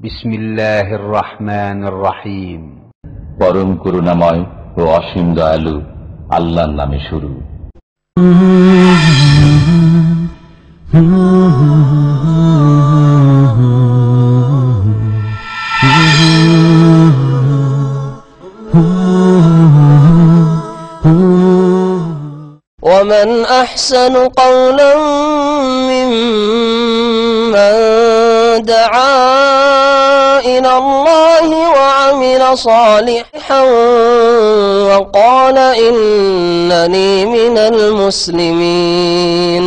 بسم الله الرحمن الرحيم পরম করুণাময় ও অসীম দয়ালু আল্লাহর নামে শুরু ومن أحسن قولا ممن دعا صالحا وقال انني من المسلمين.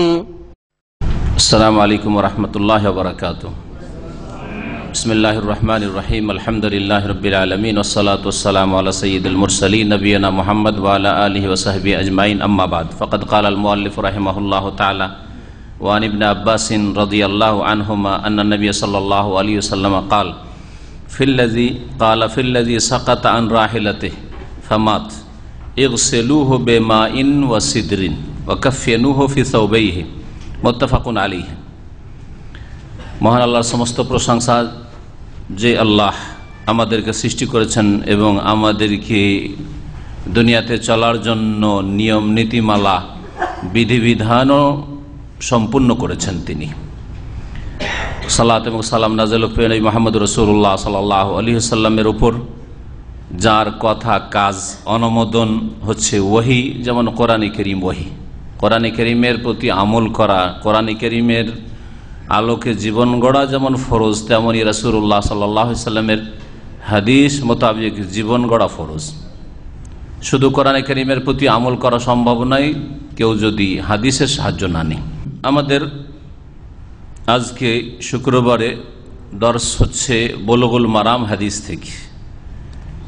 السلام عليكم ورحمة الله وبركاته. بسم الله الرحمن الرحيم. الحمد لله رب العالمين والصلاة والسلام على سيد المرسلين نبينا محمد وعلى آله وصحبه أجمعين. أما بعد، فقد قال المؤلف رحمه الله تعالى وعن ابن عباس رضي الله عنهما أن النبي صلى الله عليه وسلم قال ফিল্লাজি কালা ফিল্লাজি সাকাত আন রাহিলাতে ফামাত ইগসেলুহ বে মা ইন ওয়া সিদরিন ওয়াকফেনুহ ফি সৌবেইহে মোত্তাফাকুন আলী মহান আল্লাহর সমস্ত প্রশংসা যে আল্লাহ আমাদেরকে সৃষ্টি করেছেন এবং আমাদেরকে দুনিয়াতে চলার জন্য নিয়ম নীতিমালা বিধিবিধানও সম্পূর্ণ করেছেন তিনি। সালাত এবং সালাম নাজল প্রেণী মোহাম্মদ রসুল্লাহ সাল্লাহ আলী সাল্লামের উপর, যার কথা কাজ অনুমোদন হচ্ছে ওহি, যেমন কোরআন করিম ওহি। কোরআন করিমের প্রতি আমল করা, কোরআন করিমের আলোকে জীবন গড়া যেমন ফরজ তেমনই রসুল্লাহ সাল্লামের হাদিস মোতাবেক জীবন গড়া ফরজ। শুধু কোরআন করিমের প্রতি আমল করা সম্ভব নয়, কেউ যদি হাদিসের সাহায্য না নেই আমাদের আজকে শুক্রবারে দর্শ হচ্ছে বলগুল মারাম হাদিস থেকে।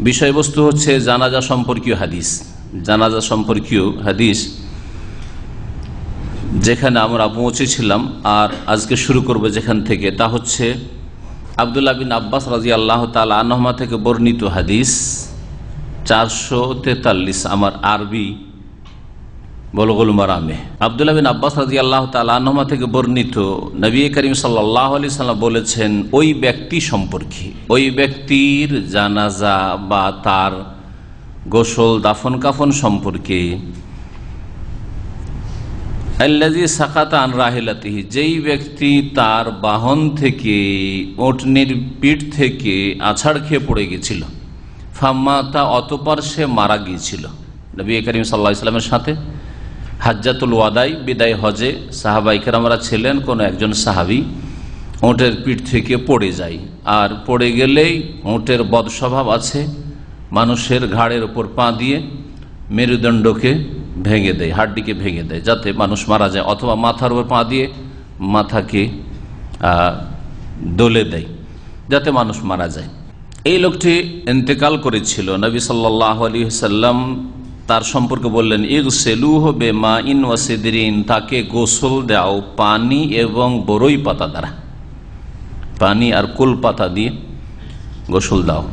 বিষয়বস্তু হচ্ছে জানাজা সম্পর্কীয় হাদিস। জানাজা সম্পর্কীয় হাদিস যেখানে আমরা পৌঁছেছিলাম আর আজকে শুরু করব যেখান থেকে। তা হচ্ছে আবদুল্লাহ বিন আব্বাস রাজি আল্লাহ তালা আনহমা থেকে বর্ণিত হাদিস চারশো তেতাল্লিশ, আমার আরবি বলগুল মারামে। আবদুল্লাহ বিন আব্বাস রাজি আল্লাহ তালাহমা থেকে বর্ণিত নবী করিম সাল্লাহ আলি সাল্লাম বলেছেন, ওই ব্যক্তি সম্পর্কে, ওই ব্যক্তির জানাজা বা তার গোসল দাফন কাফন সম্পর্কে আল্লাজি সাকাতা আন রাহিলাতিহি, যেই ব্যক্তি তার বাহন থেকে, ওটনির পিঠ থেকে আছাড় খেয়ে পড়ে গেছিল। ফাম্মাতা অতপর সে মারা গিয়েছিল। নবী করিম সাল্লাহ ইসলামের সাথে হাজ্জাতুল ওয়াদাই, বিদায় হজে সাহাবাইকেরামরা ছিলেন, কোনো একজন সাহাবি ওঁটের পিঠ থেকে পড়ে যায়। আর পড়ে গেলেই ওঁটের বদ স্বভাব আছে, মানুষের ঘাড়ের ওপর পা দিয়ে মেরুদণ্ডকে ভেঙে দেয়, হাড্ডিকে ভেঙে দেয়, যাতে মানুষ মারা যায়, অথবা মাথার ওপর পা দিয়ে মাথাকে দোলে দেয়, যাতে মানুষ মারা যায়। এই লোকটি এন্তেকাল করেছিল, নবী সাল্লাহ আলী সাল্লাম তার সম্পর্কে বললেন ইগ সেলু হবে মা ইন ওয়াসিদিন তাকে গোসল দাও পানি এবং বরই পাতা দ্বারা। পানি আর কোল পাতা দিয়ে গোসল দাও।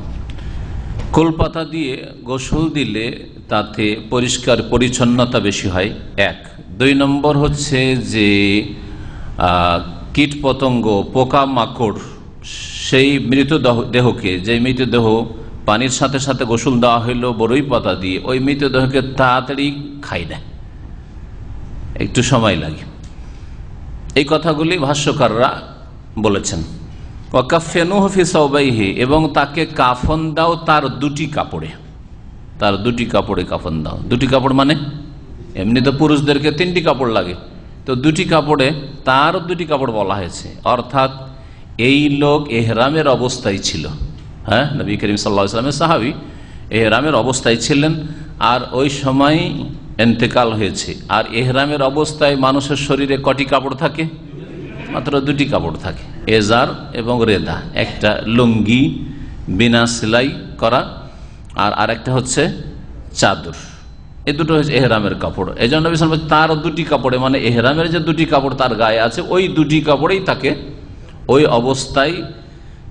কোল পাতা দিয়ে গোসল দিলে তাতে পরিষ্কার পরিচ্ছন্নতা বেশি হয়। এক। দুই নম্বর হচ্ছে যে কীট পতঙ্গ পোকা মাকড় সেই মৃতদেহ দেহকে যে মৃতদেহ পানির সাথে সাথে গোসল দেওয়া হইল বড়ই পাতা দিয়ে। ওই মৃতদেহকে তাড়াতাড়ি খাই দেয়। একটু সময় লাগে। এই কথাগুলি ভাষ্যকাররা বলেছেন। এবং তাকে কাফন দাও তার দুটি কাপড়ে। তার দুটি কাপড়ে কাফন দাও। দুটি কাপড় মানে? এমনি তো পুরুষদেরকে তিনটি কাপড় লাগে। তো দুটি কাপড়ে, তার দুটি কাপড় বলা হয়েছে। অর্থাৎ, এই লোক এহরামের অবস্থায় ছিল। হ্যাঁ নবী করিম সাল্লা ইসলামের সাহাবি, এহরামের অবস্থায় ছিলেন আর ওই সময় এন্তেকাল হয়েছে। আর এহরামের অবস্থায় মানুষের শরীরে কটি কাপড় থাকে? মাত্র দুটি কাপড় থাকে, এজার এবং রেদা। একটা লুঙ্গি বিনা সেলাই করা, আর আরেকটা হচ্ছে চাদর। এই দুটো হচ্ছে এহরামের কাপড়। এই জন্য তার দুটি কাপড়ে মানে এহরামের যে দুটি কাপড় তার গায়ে আছে, ওই দুটি কাপড়েই তাকে ওই অবস্থায়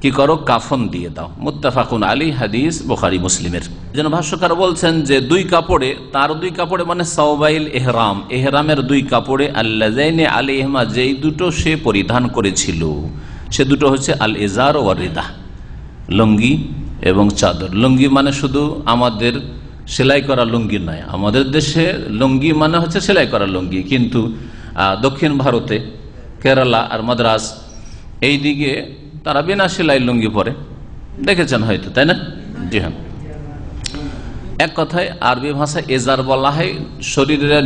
কি করো? কাফন দিয়ে দাও। মুত্তাফাকুন আলী হাদিস বোখারি, মুসলিমের। যেন ভাষ্যকার বলছেন যে দুই কাপড়ে, তার দুই কাপড়ে মানে সাউবাইল এহরাম। এহরামের দুই কাপড়ে আল্লাজাইনে আলী এহমা যেই দুটো সে পরিধান করেছিল। সে দুটো হচ্ছে আল এজার ও রেদা লুঙ্গি এবং চাদর। লুঙ্গি মানে শুধু আমাদের সেলাই করা লুঙ্গি নয়। আমাদের দেশে লুঙ্গি মানে হচ্ছে সেলাই করা লুঙ্গি। কিন্তু দক্ষিণ ভারতে, কেরালা আর মাদ্রাস, এই দিকে তারা বিনা সেলাই লুঙ্গি পরে। দেখেছেন হয়তো, তাই না? জি হ্যাঁ। এক কথায় আরবি ভাষায় এজার বলা হয়, শরীরের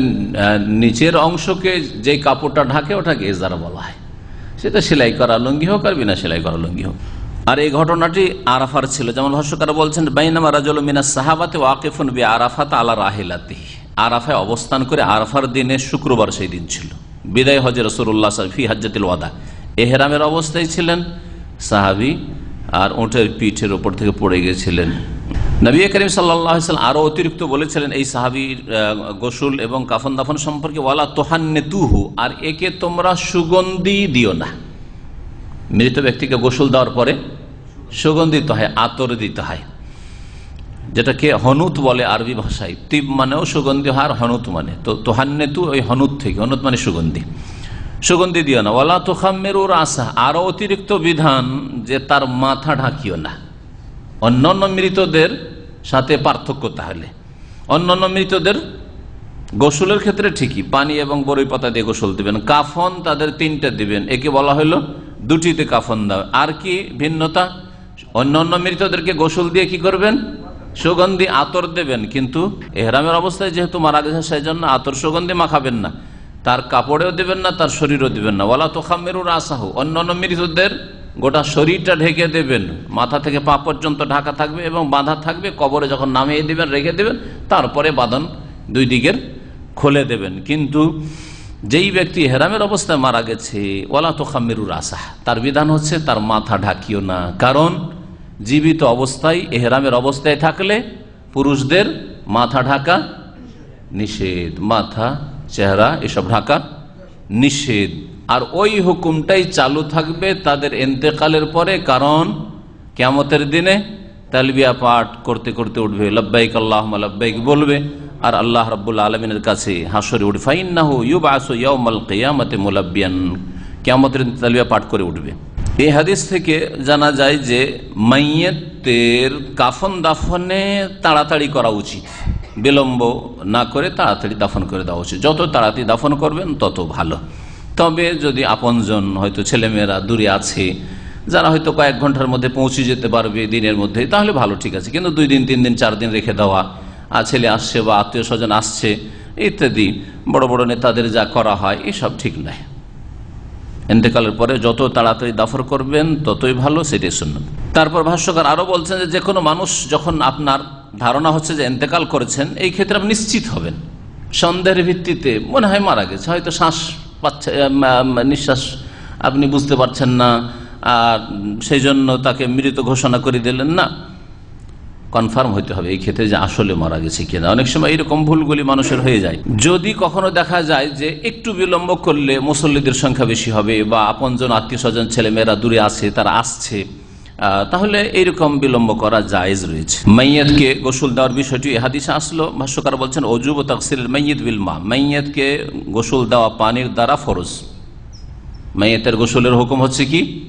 নিচের অংশকে যে কাপড়টা ঢাকে ওটাকে এজার বলা হয়। সেটা সেলাই করা লুঙ্গি হোক আর বিনা সেলাই করা লুঙ্গি হোক। আর এই ঘটনাটি আরাফার ছিল। যেমন ভাষ্যকার বলছেন, বাইনামা রাজল মিনা সাহাবাতে ওয়াকিফুন বি আরাফাত আলা রাহিলাতি। আরাফায় অবস্থান করে আরাফার দিনে শুক্রবার সেই দিন ছিল। বিদায় হজে রসুল্লাহ ফি হাজ্জাতিল ওয়াদা। এহেরামের অবস্থায় ছিলেন। সাহাবি আর ওঁটের পিঠের ওপর থেকে পড়ে গেছিলেন। নবী করিম সাল্লাম আরও অতিরিক্ত বলেছিলেন, এই সাহাবির গোসল এবং কাফন দাফন সম্পর্কে ওয়ালা তোহান্নে তুহু আর একে তোমরা সুগন্ধি দিও না। মৃত ব্যক্তিকে গোসল দেওয়ার পরে সুগন্ধিত হয়, আতর দিতে হয়, যেটাকে হনুত বলে আরবি ভাষায়। তিব মানেও সুগন্ধি হয় আর হনুত মানে। তো তোহান্নে তু ওই হনুত থেকে, হনুত মানে সুগন্ধি। সুগন্ধি দিও না। ওয়ালা তোখামের ওর আশা আরও অতিরিক্ত বিধান যে তার মাথা ঢাকিও না। অন্যান্য মৃতদের সাথে পার্থক্য তাহলে। অন্যান্য মৃতদের গোসলের ক্ষেত্রে ঠিকই। পানি এবং বরই পাতা দিয়ে গোসল দিবেন। কাফন তাদের তিনটা দিবেন। একে বলা হলো দুটিতে কাফন দাও। আর কি ভিন্নতা? অন্যান্য মৃতদেরকে গোসল দিয়ে কি করবেন? সুগন্ধি আতর দেবেন। কিন্তু এহরামের অবস্থায় যেহেতু মারা গেছে সেই জন্য আতর সুগন্ধি মাখাবেন না। তার কাপড়েও দেবেন না, তার শরীরও দেবেন না। ওলা তো খামেরুর আসাহু অন্যান্য মৃতদের গোটা শরীরটা ঢেকে দেবেন। মাথা থেকে পা পর্যন্ত ঢাকা থাকবে এবং বাঁধা থাকবে, কবরে যখন নামিয়ে দেবেন, রেখে দেবেন, তারপরে বাঁধন দুই দিকের খুলে দেবেন। কিন্তু যেই ব্যক্তি হেরামের অবস্থায় মারা গেছে ওলা তো খামেরুর আসাহ তার বিধান হচ্ছে তার মাথা ঢাকিও না। কারণ জীবিত অবস্থায়, এহরামের অবস্থায় থাকলে পুরুষদের মাথা ঢাকা নিষেধ। মাথা চেহারা, এসব ঢাকা নিষেধ। আর ওই হুকুমটাই চালু থাকবে তাদের এন্তেকালের পরে, কারণ কেমতের দিনে তালবিয়া পাঠ করতে করতে উঠবে। লব্বাইক আল্লাহ লব্বাইক বলবে, আর আল্লাহ রব্বুল আলমিনের কাছে হাসরে উঠবে। ফাইন্নাহু ইউব আসো ইয়াউমাল কিয়ামতে মুলাব্বিয়ান। কেমতের তালবিয়া পাঠ করে উঠবে। এই হাদিস থেকে জানা যায় যে মাইয়েতের কাফন দাফনে তাড়াতাড়ি করা উচিত। বিলম্ব না করে তাড়াতাড়ি দাফন করে দেওয়া উচিত। যত তাড়াতাড়ি দাফন করবেন, তত ভালো। তবে যদি আপনজন হয়তো ছেলেমেয়েরা দূরে আছে, যারা হয়তো কয়েক ঘণ্টার মধ্যে পৌঁছে যেতে পারবে দিনের মধ্যে, তাহলে ভালো, ঠিক আছে। কিন্তু দুই দিন, তিন দিন, চার দিন রেখে দেওয়া, আর ছেলে আসছে বা আত্মীয় স্বজন আসছে, ইত্যাদি, বড় বড় নেতাদের যা করা হয়, এসব ঠিক নয়। এন্তেকালের পরে যত তাড়াতাড়ি দাফর করবেন, ততই ভালো, সেটাই শুনবেন তারপর ভাষ্যকার আরও বলছেন যে কোনো মানুষ যখন আপনার ধারণা হচ্ছে যে এন্তেকাল করেছেন, এই ক্ষেত্রে আপনি নিশ্চিত হবেন। সন্দেহের ভিত্তিতে, মনে হয় মারা গেছে, হয়তো শ্বাস পাচ্ছে নিঃশ্বাস আপনি বুঝতে পারছেন না, আর সেই জন্য তাকে মৃত ঘোষণা করে দিলেন, না। কনফার্ম হইতে হবে এই ক্ষেত্রে যে আসলে মারা গেছে কিনা। অনেক সময় এরকম ভুলগুলি মানুষের হয়ে যায়। যদি কখনো দেখা যায় যে একটু বিলম্ব করলে মুসল্লিদের সংখ্যা বেশি হবে, বা আপনজন আত্মীয় স্বজন ছেলেমেয়েরা দূরে আছে, তারা আসছে তাহলে এইরকম বিলম্ব করা জায়েজ রয়েছে। মাইয়াদকে গোসল দেওয়ার বিষয়টি হাদিসে আসলো। ভাষ্যকার বলছেন, অজুব তকসিল মাইয়দ বিল মা। মাইয়াদকে গোসল দেওয়া পানির দ্বারা ফরজ। মাইয়াতের গোসলের হুকুম হচ্ছে কি?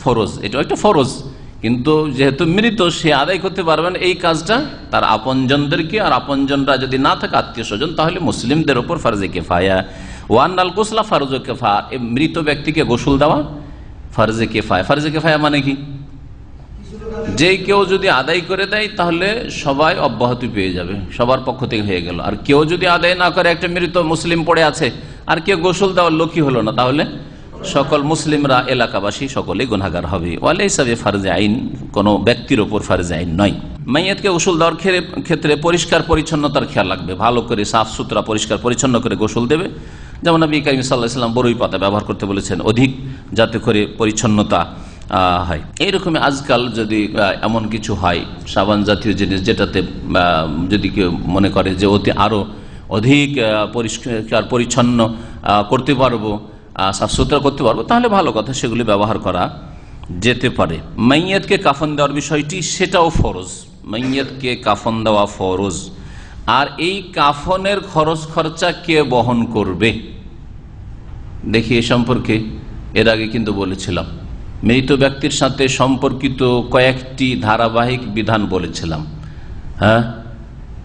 ফরজ। এটা একটা ফরজ। কিন্তু যেহেতু মৃত, সে আদায় করতে পারবেন এই কাজটা তার আপনজনদেরকে, আর আপনজনরা যদি না থাকে আত্মীয় স্বজন তাহলে মুসলিমদের ওপর ফারজে কেফায়া। ওয়ান আল কুসলা ফারজ কেফা। মৃত ব্যক্তিকে গোসল দেওয়া ফারজে কেফায়া। ফারজে কেফায়া মানে কি? যে কেউ যদি আদায় করে দেয়, তাহলে সবাই অব্যাহতি পেয়ে যাবে, সবার পক্ষ থেকে হয়ে গেল। আর কেউ যদি আদায় না করে, একটা মৃত মুসলিম পড়ে আছে, আর কেউ গোসল দেওয়ার লোকই হলো না, তাহলে সকল মুসলিমরা এলাকাবাসী সকলেই গুনাগার হবে। ওয়ালে হিসাবে ফারজে আইন, কোনো ব্যক্তির ওপর ফারজে আইন নয়। মাইয়াতকে গোসল দেওয়ার ক্ষেত্রে পরিষ্কার পরিচ্ছন্নতার খেয়াল রাখবে, ভালো করে সাফ সুতরা পরিষ্কার পরিচ্ছন্ন করে গোসল দেবে। যেমন নবী কারিম সাল্লাহ বরই পাতা ব্যবহার করতে বলেছেন, অধিক যাতে করে পরিচ্ছন্নতা হয়। এইরকমই আজকাল যদি এমন কিছু হয় সাবান জাতীয় জিনিস যেটাতে যদি কেউ মনে করে যে অতি আরও অধিক পরিষ্কার পরিচ্ছন্ন করতে পারব আহ, সাফ সুতরা করতে পারব তাহলে ভালো কথা সেগুলি ব্যবহার করা যেতে পারে। মাইয়াতকে কাফন দেওয়ার বিষয়টি সেটাও ফরজ। মাইয়াতকে কাফন দেওয়া ফরজ। আর এই কাফনের খরচ খরচা কে বহন করবে? দেখি এ সম্পর্কে এর আগে কিন্তু বলেছিলাম। মৃত ব্যক্তির সাথে সম্পর্কিত কয়েকটি ধারাবাহিক বিধান বলেছিলাম। হ্যাঁ?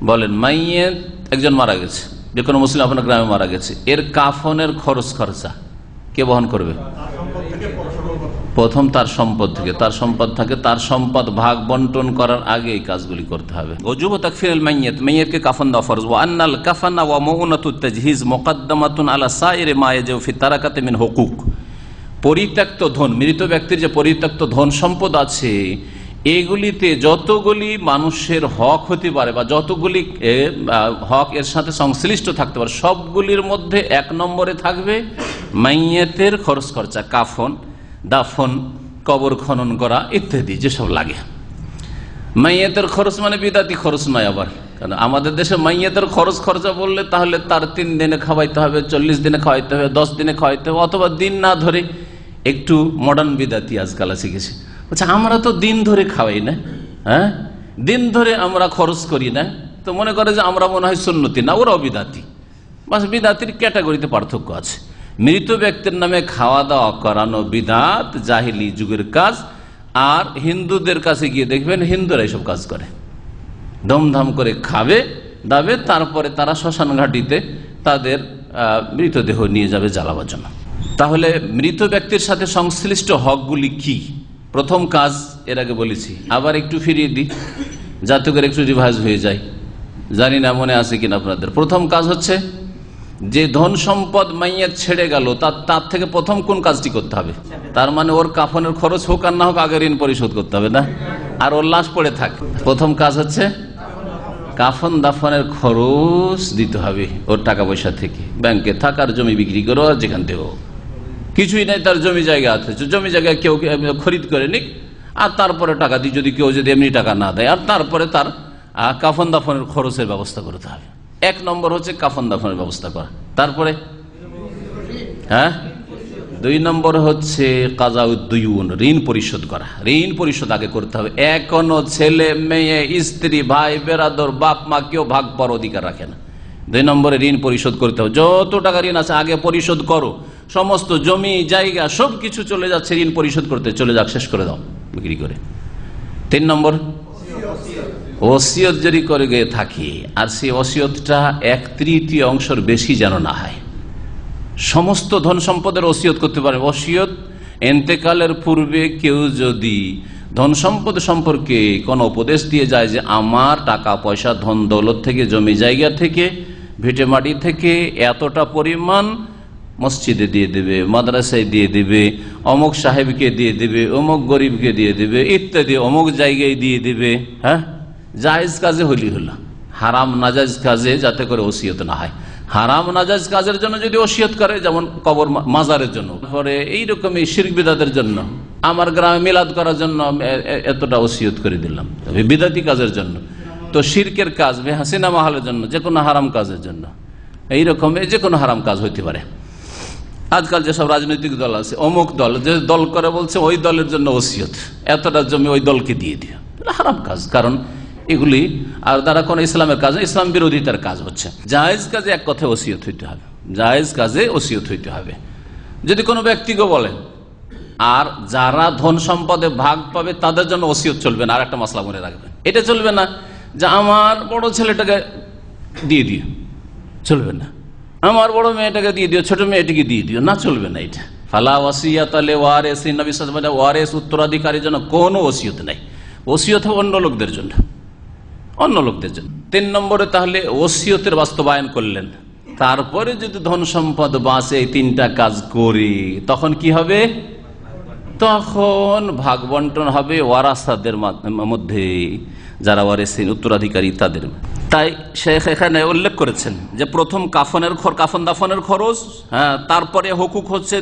বলেন মাইয়ের একজন মারা গেছে, যে কোনো মুসলিম আপনার গ্রামে মারা গেছে, এর কাফনের খরচ খরচা, কে বহন করবে? প্রথম তার সম্পদ থেকে, তার সম্পদ থাকে, তার সম্পদ ভাগ বন্টন করার আগে এই কাজগুলি করতে হবে। অজুব কাফন দেওয়া ওয়া কাফানা ওয়া মউনাতুত মিন হুকুক। পরিত্যক্ত ধন, মৃত ব্যক্তির যে পরিত্যক্ত ধন সম্পদ আছে, এগুলিতে যতগুলি মানুষের হক হতে পারে বা যতগুলি হক এর সাথে সংশ্লিষ্ট থাকতে পারে, সবগুলির মধ্যে এক নম্বরে থাকবে মাইয়াতের খরচ খরচা, কাফন, দাফন, কবর খনন করা ইত্যাদি যেসব লাগে। মাইয়াতের খরচ মানে বিদাতি খরচ নয় আবার, কারণ আমাদের দেশে মাইয়াতের খরচ খরচা বললে তাহলে তার তিন দিনে খাওয়াইতে হবে, চল্লিশ দিনে খাওয়াইতে হবে, দশ দিনে খাওয়াইতে হবে, অথবা দিন না ধরে একটু মডার্ন বিদাতি আজকাল শিখেছে বলছে, আমরা তো দিন ধরে খাওয়াই না হ্যাঁ? দিন ধরে আমরা খরচ করি না। তো মনে করে যে আমরা মনে হয় সুন্নতি না, ওরাও বিদাতি বাস বিদাতির ক্যাটাগরিতে পার্থক্য আছে। মৃত ব্যক্তির নামে খাওয়া দাওয়া করানো বিদাত, জাহিলি যুগের কাজ, আর হিন্দুদের কাছে গিয়ে দেখবেন হিন্দুরা এইসব কাজ করে। ধমধাম করে খাবে, দাবে, তারপরে তারা শ্মশান ঘাটিতে তাদের মৃতদেহ নিয়ে যাবে জ্বালাবার জন্য। তাহলে মৃত ব্যক্তির সাথে সংশ্লিষ্ট হকগুলি কি? প্রথম কাজ এর আগে বলেছি। আবার একটু ফিরিয়ে দিই, যাতে করে একটু রিভাইজ হয়ে যায়। জানি না মনে আছে কিনা আপনাদের। প্রথম কাজ হচ্ছে, যে ধন সম্পদ মাইয়া ছেড়ে গেল তার তার থেকে প্রথম কোন কাজটি করতে হবে? তার মানে ওর কাফনের খরচ হোক আর না হোক আগে ঋণ পরিশোধ করতে হবে, না? আর ওর লাশ পড়ে থাক। প্রথম কাজ হচ্ছে, কাফন দাফনের খরচ দিতে হবে ওর টাকা পয়সা থেকে। ব্যাংকে থাকার জমি বিক্রি করো আর যেখান থেকে হোক। কিছুই নাই, তার জমি জায়গা আছে। জমি জায়গায় কেউ খরিদ করে নিক? আর তারপরে টাকা দিই যদি কেউ যদি এমনি টাকা না দেয়, আর তারপরে তার কাফন দাফনের খরচের ব্যবস্থা করতে হবে। এক নম্বর হচ্ছে কাফন দাফনের ব্যবস্থা করা। তারপরে? হ্যাঁ? দুই নম্বর হচ্ছে কাজাউদ্দুন ঋণ পরিশোধ করা। ঋণ পরিশোধ আগে করতে হবে। এখনও ছেলে, মেয়ে, স্ত্রী, ভাই, বেরাদর, বাপ, মা কেউ ভাগ পর অধিকার রাখে না। দুই নম্বরে ঋণ পরিশোধ করতে হবে। যত টাকা ঋণ আছে, আগে পরিশোধ করো। সমস্ত জমি, জায়গা সব কিছু চলে যাচ্ছে, ঋণ পরিশোধ করতে। চলে যাক, শেষ করে দাও, বিক্রি করে। তিন নম্বর। ওসিয়ত যদি করে গিয়ে থাকি, আর সেই ওসিয়তটা এক তৃতীয় অংশের বেশি যেন না হয়। সমস্ত ধন সম্পদের ওসিয়ত করতে পারে। ওসিয়ত এন্তেকালের পূর্বে কেউ যদি ধন সম্পদ সম্পর্কে কোনো উপদেশ দিয়ে যায় যে, আমার টাকা, পয়সা, ধন, দৌলত থেকে, জমি, জায়গা থেকে, ভিটে মাটি থেকে এতটা পরিমাণ মসজিদে দিয়ে দেবে, মাদ্রাসায় দিয়ে দেবে, অমুক সাহেবকে দিয়ে দেবে, অমুক গরিবকে দিয়ে দেবে, ইত্যাদি অমুক জায়গায় দিয়ে দেবে হ্যাঁ? জায়েজ কাজে হলি হলো। হারাম নাজাজ কাজে যাতে করে ওসিয়ত না হয়। হারাম নাজাজ কাজের জন্য যদি ওসিয়ত করে, যেমন কবর মাজারের জন্য। পরে এইরকমই শির্ক বিদাতের জন্য। আমার গ্রামে মিলাদ করার জন্য এতটা ওসিয়ত করে দিলাম। তবে বিদাতি কাজের জন্য। তো শির্কের কাজ হাসিনা মাহালের জন্য যে কোনো হারাম কাজের জন্য। এইরকম যে কোনো হারাম কাজ হইতে পারে। আজকাল যেসব রাজনৈতিক দল আছে, অমুক দল, যে দল করে বলছে ওই দলের জন্য ওসিয়ত, এতটা জমি ওই দলকে দিয়ে দিও। হারাম কাজ, কারণ এগুলি, আর দ্বারা কোন ইসলামের কাজ ইসলাম বিরোধিতার কাজ হচ্ছে। জায়েজ কাজে এক কথায় ওসিয়ত হইতে হবে। জায়েজ কাজে ওসিয়ত হইতে হবে। যদি কোনো ব্যক্তিকে বলেন আর যারা ধন সম্পদে ভাগ পাবে, তাদের জন্য ওসিয়ত চলবে না আর একটা মশলা মনে রাখবেন। এটা চলবে না যে, আমার বড় ছেলেটাকে দিয়ে দিও। চলবে না। আমার বড় মেয়েটাকে দিয়ে দিও, ছোট মেয়েটিকে দিয়ে দিও, না চলবে না এটা। ফালা ওয়াসিয়াত আলে ওয়ারেস এই নবী সাল্লাল্লাহু আলাইহি ওয়াসাল্লাম, ওয়ারেস উত্তরাধিকারীর জন্য কোনো ওসিয়ত নাই। ওসিয়ত অন্য লোকদের জন্য। অন্য লোকদের জন্য। তিন নম্বরে তাহলে ওসিয়তের বাস্তবায়ন করলেন। তারপরে যদি ধন সম্পদ বাঁচে এই তিনটা কাজ করি, তখন কি হবে? তখন ভাগ বন্টন হবে ওয়ারাসাদের মাধ- মধ্যে। যারা ওয়ারেসিন উত্তরাধিকারী তাদের। তাই শেখ এখানে উল্লেখ করেছেন যে প্রথম কাফনের খর, কাফন দাফনের খরচ হ্যাঁ তারপরে হুকুক হচ্ছে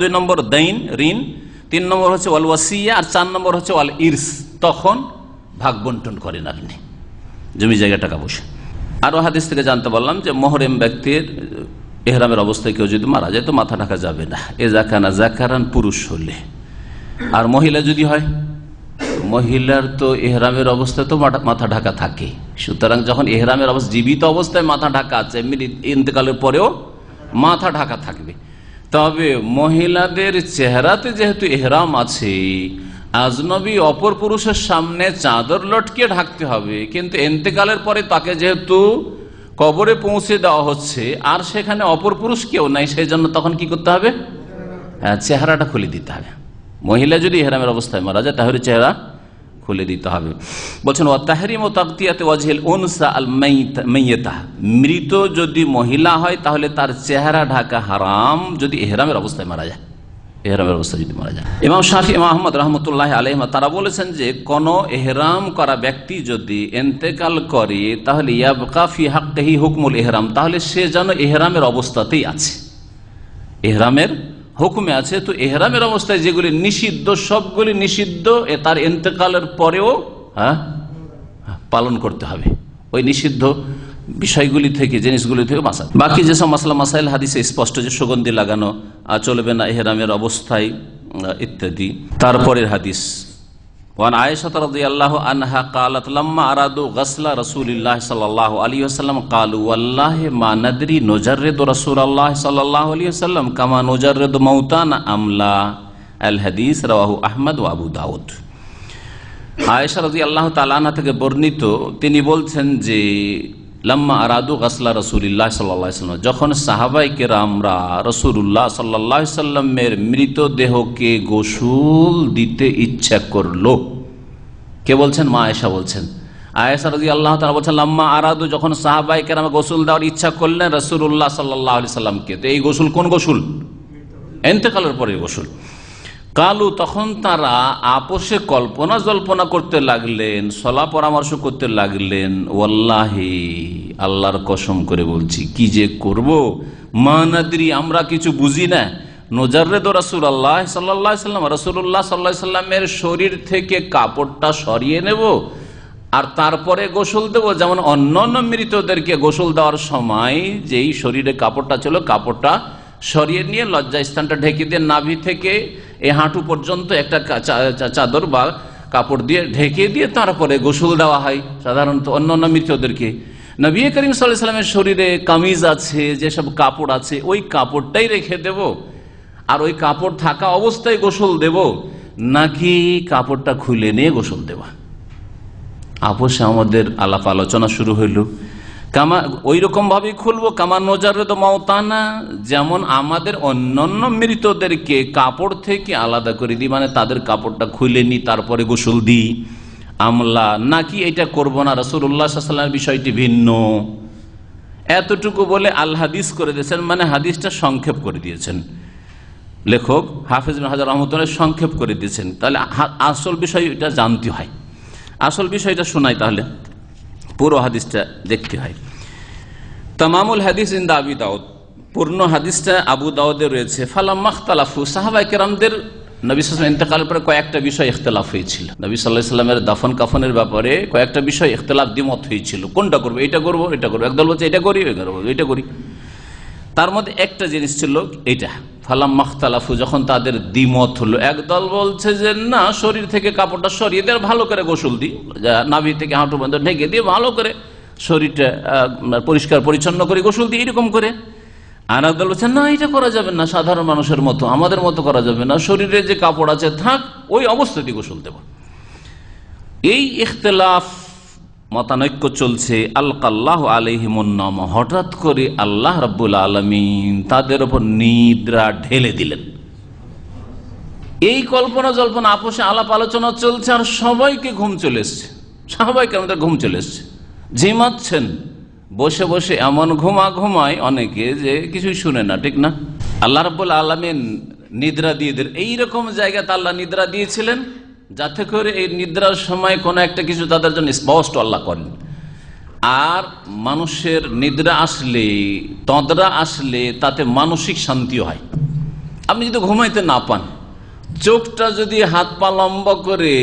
দুই নম্বর দাইন, ঋণ, তিন নম্বর হচ্ছে ওয়াল ওয়াসিয়া, আর চার নম্বর হচ্ছে ওয়াল ইরস। তখন ভাগ বন্টন করেন আপনি। জমি জায়গা টাকা পয়সা আরও হাদিস থেকে জানতে পারলাম যে মোহরেম ব্যক্তির, এহরামের অবস্থায় কেউ যদি মারা যায় তো মাথা ঢাকা যাবে না। এ জাকানা জাকারান পুরুষ হলে। আর মহিলা যদি হয়? মহিলার তো এহরামের অবস্থা তো মাথা- ঢাকা থাকে। সুতরাং যখন এহরামের অবস্থা জীবিত অবস্থায় মাথা ঢাকা আছে ইন্তেকালের পরেও মাথা ঢাকা থাকবে। তবে মহিলাদের চেহারাতে যেহেতু এহরাম আছে আজনবী অপর পুরুষের সামনে চাদর লটকে ঢাকতে হবে। কিন্তু এন্তেকালের পরে তাকে যেহেতু কবরে পৌঁছে দেওয়া হচ্ছে, আর সেখানে অপর পুরুষ কেউ নাই সেই জন্য তখন কি করতে হবে? হ্যাঁ চেহারাটা খুলে দিতে হবে। মহিলা যদি এহরামের অবস্থায় মারা যায়, তাহলে চেহারা খুলে দিতে হবে। বলছেন ও ও তাকতিয়াতে ওয়াজহিল উনসা আল মাইয়াতা মৃত যদি মহিলা হয়, তাহলে তার চেহারা ঢাকা হারাম, যদি এহরামের অবস্থায় মারা যায়। তারা বলেছেন যে, কোন এহরাম করা ব্যক্তি যদি এন্তেকাল করে, তাহলে ইয়াবকাফি হুকমুল এহরাম। তাহলে সে যেন এহরামের অবস্থাতেই আছে। এহরামের হুকুমে আছে, তো এহরামের অবস্থায় যেগুলি নিষিদ্ধ, সবগুলি নিষিদ্ধ, এ তার এতেকালের পরেও হ্যাঁ পালন করতে হবে। ওই নিষিদ্ধ বিষয়গুলি থেকে, জিনিসগুলি থেকে বাঁচা বাকি যেসব মাসলা, মাসাইল, হাদিসে স্পষ্ট যে সুগন্ধি লাগানো চলবে না এহরামের অবস্থায় ইত্যাদি। তারপরের হাদিস। ওয়ান আয়েশা রাদিয়াল্লাহু আনহা قالت لما ارادوا غسل رسول الله صلى الله عليه وسلم قالوا والله ما ندري نجرد رسول الله صلى الله عليه وسلم كما نجرد موتانا ام لا الحديث رواه احمد وابو داود আয়েশা রাজি আল্লাহ তালানা থেকে বর্ণিত তিনি বলছেন যে লাম্মা আরাদু গাসলা রসুলিল্লাহ সাল্লাম যখন সাহাবাই কেরামরা রসুল্লাহ সাল্লাহ সাল্লামের মৃতদেহকে গোসুল দিতে ইচ্ছা করল কে বলছেন? মা আয়েশা বলছেন। আয়েশা রাজি আল্লাহ তালা বলছেন লাম্মা আরাদু যখন সাহাবাই কেরাম গোসুল দেওয়ার ইচ্ছা করলেন রসুল্লাহ সাল্লাহ আলি সাল্লামকে তো এই গোসুল কোন গোসুল? এন্তেকালের পরে গোসুল। কালু, তখন তারা আপোষে কল্পনা জল্পনা করতে লাগলেন, সলা পরামর্শ করতে লাগলেন, ওয়াল্লাহি, আল্লাহর কসম করে বলছি, কি যে করব? মানাদ্রি আমরা কিছু বুঝি না। নোজারে তো রাসুল আল্লাহ সাল্লাহ সাল্লাম রসুল্লাহ সাল্লাহ সাল্লামের শরীর থেকে কাপড়টা সরিয়ে নেব, আর তারপরে গোসল দেব। যেমন অন্য অন্য মৃতদেরকে গোসল দেওয়ার সময় যেই শরীরে কাপড়টা ছিল, কাপড়টা সরিয়ে নিয়ে লজ্জা স্থানটা ঢেকে দিয়ে নাভি থেকে এই হাঁটু পর্যন্ত একটা চাদর বা কাপড় দিয়ে ঢেকে দিয়ে তারপরে গোসল দেওয়া হয় সাধারণত অন্য অন্য মৃতদেরকে। নবী করিম সাল্লামের শরীরে কামিজ আছে, যেসব কাপড় আছে, ওই কাপড়টাই রেখে দেব। আর ওই কাপড় থাকা অবস্থায় গোসল দেব, নাকি কাপড়টা খুলে নিয়ে গোসল দেওয়া। আপোষে আমাদের আলাপ আলোচনা শুরু হইল। কামা ওই রকম ভাবে খুলবো। কামা নজারে তো মাওতানা। যেমন আমাদের অন্যান্য মৃতদেরকে কাপড় থেকে আলাদা করে দিই মানে তাদের কাপড়টা খুলে নি, তারপরে গোসল দিই। আমলা, নাকি এটা করব না? রসুল রসুল্লাহামের বিষয়টি ভিন্ন। এতটুকু বলে আল হাদিস করে দিয়েছেন মানে হাদিসটা সংক্ষেপ করে দিয়েছেন। লেখক হাফিজ হাজার রহমতুল্লাহ সংক্ষেপ করে দিয়েছেন। তাহলে আসল বিষয় এটা জানতে হয়। আসল বিষয়টা শোনাই তাহলে। পুরো হাদিসটা দেখতে হয়। তামামুল হাদিস ইন্দা আবি দাউদ। পূর্ণ হাদিসটা আবু দাউদে রয়েছে। ফালাম্মাখতালাফু সাহাবাই কেরামদের পরে কয়েকটা হয়েছিল। নবী দাফন কাফনের ব্যাপারে কয়েকটা হয়েছিল। কোনটা করব, এটা করব এটা করব। একদল বলছে, এটা এটা তার মধ্যে একটা জিনিস ছিল এটা ফালাম মাখতালাফু যখন তাদের দ্বিমত হলো একদল বলছে যে, না, শরীর থেকে কাপড়টা সরিয়ে দিয়ে ভালো করে গোসল দিই নাভি থেকে হাঁটু বন্ধ ঢেকে দিয়ে ভালো করে শরীরটা পরিষ্কার, পরিচ্ছন্ন করে গোসল দিই এরকম করে। আর একদল বলছে, না, এটা করা যাবে না, সাধারণ মানুষের মতো, আমাদের মতো করা যাবে না, শরীরে যে কাপড় আছে, থাক, ওই অবস্থাতেই গোসল দেব। এই ইখতলাফ মতানৈক্য চলছে, আলকাল্লাহ আলহিমুন্নাম হঠাৎ করে আল্লাহ রাব্বুল আলমিন তাদের ওপর নিদ্রা ঢেলে দিলেন। এই কল্পনা জল্পনা আপোষে আলাপ আলোচনা চলছে আর সবাইকে ঘুম চলে এসছে। সবাইকে আমাদের ঘুম চলে এসছে? ঝিমাচ্ছেন। বসে বসে এমন ঘুমা ঘুমায় অনেকে যে কিছুই শুনে না, ঠিক না? আল্লাহ রাব্বুল আলমিন নিদ্রা দিয়ে দেন এইরকম জায়গাতে আল্লাহ নিদ্রা দিয়েছিলেন যাতে করে এই নিদ্রার সময় কোনো একটা কিছু তাদের জন্য স্পষ্ট আল্লাহ করেন। আর মানুষের নিদ্রা আসলে তদরা আসলে তাতে মানসিক শান্তিও হয়। আপনি যদি ঘুমাইতে না পান, চোখটা যদি হাত পা লম্বা করে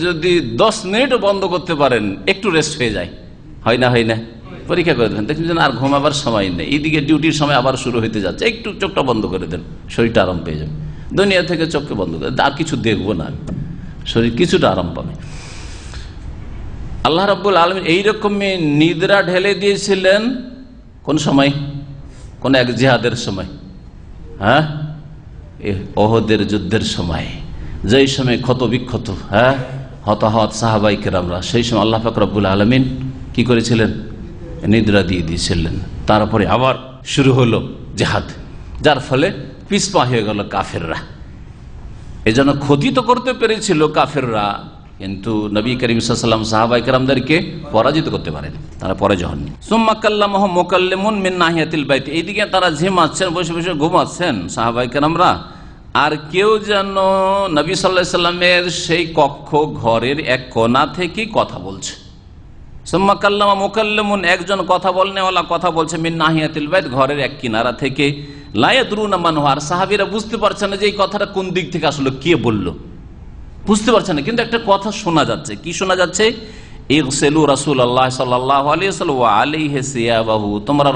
যদি দশ মিনিটও বন্ধ করতে পারেন, একটু রেস্ট হয়ে যায়। হয় না হয় না? পরীক্ষা করে দেন দেখবেন আর ঘুমাবার সময় নেই। এইদিকে ডিউটির সময় আবার শুরু হইতে যাচ্ছে। একটু চোখটা বন্ধ করে দেন, শরীরটা আরাম পেয়ে যাবে। দুনিয়া থেকে চোখকে বন্ধ করে। আর কিছু দেখব না আমি। শরীর কিছুটা আরাম পাবে। আল্লাহ রাব্বুল আলম এইরকমই নিদ্রা ঢেলে দিয়েছিলেন কোন সময়? কোন এক জিহাদের সময়। হ্যাঁ? অহদের যুদ্ধের সময়। যেই সময় ক্ষত বিক্ষত হ্যাঁ? হতাহত সাহাবাই কেরামরা, সেই সময় আল্লাহ ফাকরাবুল আলমিন কি করেছিলেন? নিদ্রা দিয়ে দিয়েছিলেন। তারপরে আবার শুরু হলো জেহাদ, যার ফলে পিসপা হয়ে গেল কাফেররা। এই জন্য ক্ষতি তো করতে পেরেছিল কাফেররা, কিন্তু নবী করিম সাল্লাম সাহাবাই কেরামদেরকে পরাজিত করতে পারেন, তারা পরে সোম্মাকাল্লাম মোকাল্লেমুন মিন বাইত, এইদিকে তারা ঝিমাচ্ছেন বসে বসে ঘুমাচ্ছেন সাহাবাই কেরামরা, আর কেউ যেন নবী সাল্লাহ সাল্লামের সেই কক্ষ ঘরের এক কোনা থেকে কথা বলছে। সোম্মাকাল্লামা মোকাল্লেমুন একজন কথা বলনেওয়ালা কথা বলছে, মিন নাহিয়াতিল বাইত, ঘরের এক কিনারা থেকে। লায়াদরুনা মানহার বুঝতে পারছেন না যে এই কথাটা কোন দিক থেকে কে বুঝতে পারছেন না, কিন্তু একটা কথা শোনা যাচ্ছে। কি শোনা যাচ্ছে? আল্লাহ তোমরা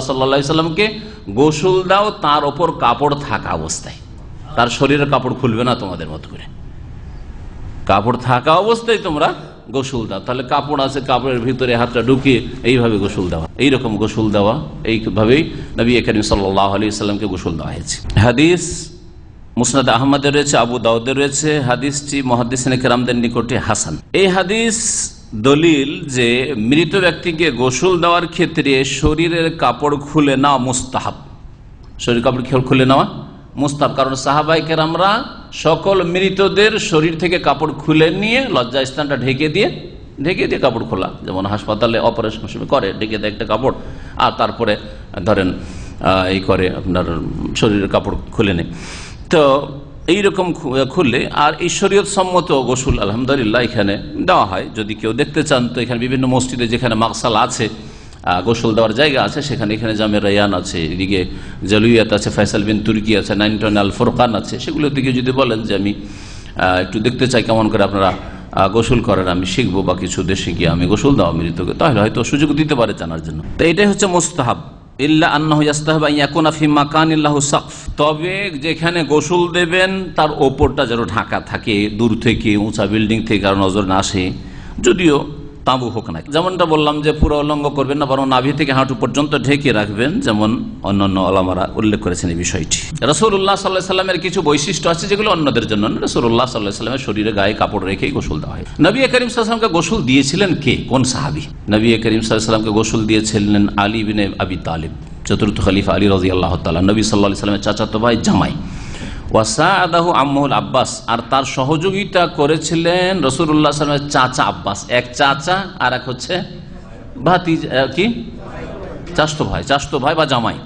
সাল্লামকে গোসল দাও, তার ওপর কাপড় থাকা অবস্থায়। তার শরীরের কাপড় খুলবে না তোমাদের মতো করে। কাপড় থাকা অবস্থায় তোমরা গোসল দাও। তাহলে কাপড় আছে, কাপড়ের ভিতরে হাতটা ঢুকিয়ে এইভাবে গোসল দেওয়া। এইরকম গোসল দেওয়া, এইভাবেই নবী করিম সাল্লাহ আলী সাল্লামকে গোসল দেওয়া হয়েছে। হাদিস মুসনাদ আহমদের রয়েছে, আবু দাউদের রয়েছে, হাদিসটি মহাদিসিন কেরামদের নিকটে হাসান। এই হাদিস দলিল যে মৃত ব্যক্তিকে গোসল দেওয়ার ক্ষেত্রে শরীরের কাপড় খুলে নেওয়া মুস্তাহাব। শরীর কাপড় খুলে নেওয়া? মুস্তাব কারণ সাহাবাই কেরামরা সকল মৃতদের শরীর থেকে কাপড় খুলে নিয়ে লজ্জা স্থানটা ঢেকে দিয়ে ঢেকে দিয়ে কাপড় খোলা। যেমন হাসপাতালে অপারেশন করে, ঢেকে দেয় একটা কাপড়, আর তারপরে ধরেন এই করে আপনার শরীরের কাপড় খুলে নেয়। তো এইরকম খুললে, আর এই শরীয়ত সম্মত গোসুল আলহামদুলিল্লাহ এখানে দেওয়া হয়। যদি কেউ দেখতে চান, তো এখানে বিভিন্ন মসজিদে যেখানে মাকসাল আছে গোসল দেওয়ার জায়গা আছে, সেখানে এখানে জামে রায়ান আছে, এদিকে জালুইয়াত আছে, ফয়সাল বিন তুর্কি আছে, নাইনটন আল ফোরকান আছে, সেগুলোর দিকে যদি বলেন যে আমি একটু দেখতে চাই কেমন করে আপনারা গোসল করেন, আমি শিখব বা কিছু দেশে গিয়ে আমি গোসল দেওয়া মৃতকে তাহলে হয়তো সুযোগ দিতে পারে জানার জন্য। তো এটাই হচ্ছে মোস্তাহাব। তবে যেখানে গোসল দেবেন, তার ওপরটা যেন ঢাকা থাকে, দূর থেকে, উঁচা বিল্ডিং থেকে আর নজর না আসে। যদিও তাঁবু হোক না যেমনটা বললাম যে পুরো অলঙ্গ করবেন না, বরং নাভি থেকে হাঁটু পর্যন্ত ঢেকে রাখবেন, যেমন অন্যান্য আলামারা উল্লেখ করেছেন এই বিষয়টি। রসুল্লাহ সাল্লাহ সাল্লামের কিছু বৈশিষ্ট্য আছে যেগুলো অন্যদের জন্য রসুল্লাহ সাল্লাহ সাল্লামের শরীরে গায়ে কাপড় রেখে গোসল দেওয়া হয়। নবী করিম সাল্লামকে গোসল দিয়েছিলেন কে? কোন সাহাবি? নবী করিম সাল্লামকে গোসল দিয়েছিলেন আলী বিনে আবি তালিব, চতুর্থ খলিফা আলী রাজি আল্লাহ তালা নবী সাল্লাহ সাল্লামের চাচাতো ভাই জামাই। ওয়াসাদাহু আম্মুল আব্বাস, আর তার সহযোগিতা করেছিলেন রসুল্লাহ সালামের চাচা আব্বাস। এক চাচা, আর এক হচ্ছে ভাতি কি? চাষতো ভাই চাষতো ভাই বা জামাই।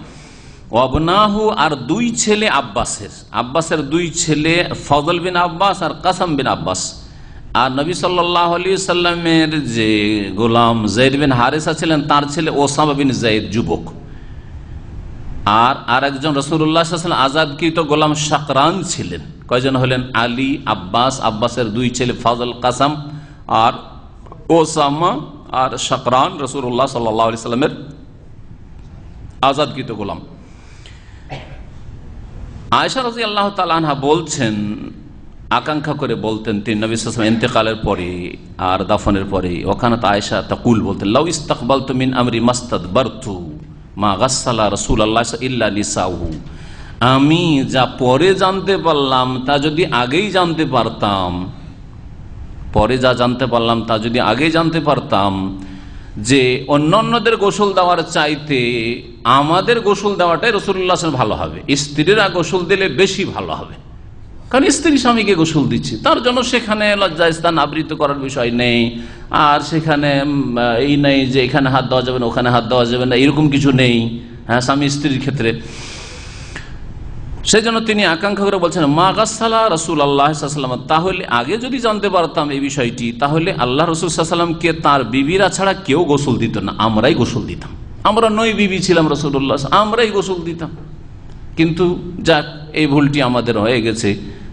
অবনাহু আর দুই ছেলে আব্বাসের। আব্বাসের দুই ছেলে ফজল বিন আব্বাস আর কাসাম বিন আব্বাস। আর নবী সাল্লাহ আলী সাল্লামের যে গোলাম জৈদ বিন হারেসা ছিলেন, তার ছেলে ওসামা বিন জৈদ যুবক। আর আর একজন রসুল্লাহ আজাদকৃত গোলাম শাকরান ছিলেন। কয়জন হলেন? আলী, আব্বাস, আব্বাসের দুই ছেলে ফাজল কাসাম আর ওসামা আর শাকরান রসুল্লাহ সাল্লি সাল্লামের আজাদকৃত গোলাম। আয়সা রাজি আল্লাহ তালহা বলছেন, আকাঙ্ক্ষা করে বলতেন তিন, নবী ইন্তেকালের পরে আর দাফনের পরে, ওখানে আয়সা তাকুল বলতেন, লাউ ইস্তাকবাল তুমিন আমরি মাস্তাদ বার্থু আমি যা পরে জানতে পারলাম, তা যদি আগেই জানতে পারতাম, পরে যা জানতে পারলাম, তা যদি আগেই জানতে পারতাম যে অন্যান্যদের গোসল দেওয়ার চাইতে আমাদের গোসল দেওয়াটাই রসুল্লাহ ভালো হবে। স্ত্রীরা গোসল দিলে বেশি ভালো হবে। কারণ স্ত্রী স্বামীকে গোসল দিচ্ছে, তার জন্য সেখানে লজ্জা স্থান আবৃত করার বিষয় নেই। আর সেখানে এই নেই যে এখানে হাত দেওয়া যাবে না, ওখানে হাত দেওয়া যাবে না, এরকম কিছু নেই। হ্যাঁ স্বামী স্ত্রীর ক্ষেত্রে। সেই জন্য তিনি আকাঙ্ক্ষা করে বলছেন, মা গাছালা রসুল আল্লাহাম তাহলে আগে যদি জানতে পারতাম এই বিষয়টি, তাহলে আল্লাহ রসুল সাল্লামকে তার বিবিরা ছাড়া কেউ গোসল দিত না। আমরাই গোসল দিতাম। আমরা নই বিবি ছিলাম রসুল্লাহ আমরাই গোসল দিতাম। কিন্তু যাক, এই ভুলটি আমাদের হয়ে গেছে।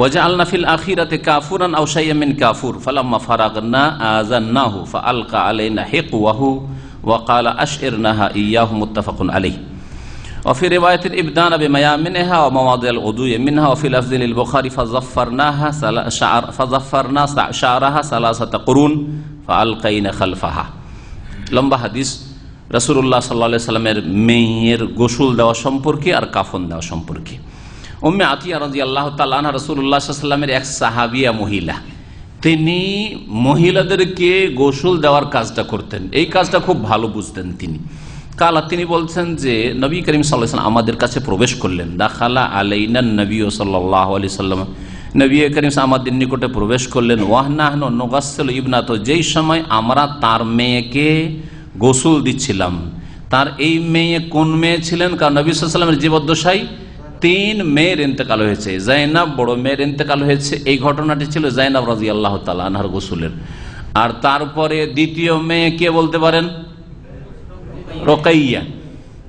সিদরিন وجعلنا في الآخرة كافورا أو شيئا من كافور فلما فرغنا آذناه فألقى علينا حقوه وقال أشعرناها إياه متفق عليه وفي رواية إبدان بميامنها ومواضع الغدو منها وفي لفظ للبخاري فظفرناها سلا- شعر فظفرنا شعرها ثلاثة قرون فألقينا خلفها লম্বা হাদিস রসুল্লাহ সাল্লা সাল্লামের মেয়ের গোসল দেওয়া সম্পর্কে আর কাফন দেওয়া সম্পর্কে উম্মে আতিয়া রাজি আল্লাহ তাল্লাহ রসুল্লাহ সাল্লামের এক সাহাবিয়া মহিলা। তিনি মহিলাদেরকে গোসল দেওয়ার কাজটা করতেন। এই কাজটা খুব ভালো বুঝতেন তিনি। কালা তিনি বলছেন যে, নবী করিম সাল্লাম আমাদের কাছে প্রবেশ করলেন। দাখালা আলাইনা নবী ও সাল্লাহ আলি সাল্লাম নবী করিম আমাদের নিকটে প্রবেশ করলেন। ওয়াহনাহন নোগাসল ইবনা তো, যেই সময় আমরা তার মেয়েকে গোসল দিচ্ছিলাম, তার এই মেয়ে কোন মেয়ে ছিলেন? কারণ নবী সাল্লামের জীবদ্দশাই তিন মেয়ের ইন্তেকাল হয়েছে। জাইনাব বড় মেয়ের ইন্তেকাল হয়েছে। এই ঘটনাটি ছিল জাইনাব রাজি আল্লাহ তালা আনহার গোসুলের। আর তারপরে দ্বিতীয় মেয়ে কে বলতে পারেন? রোকাইয়া।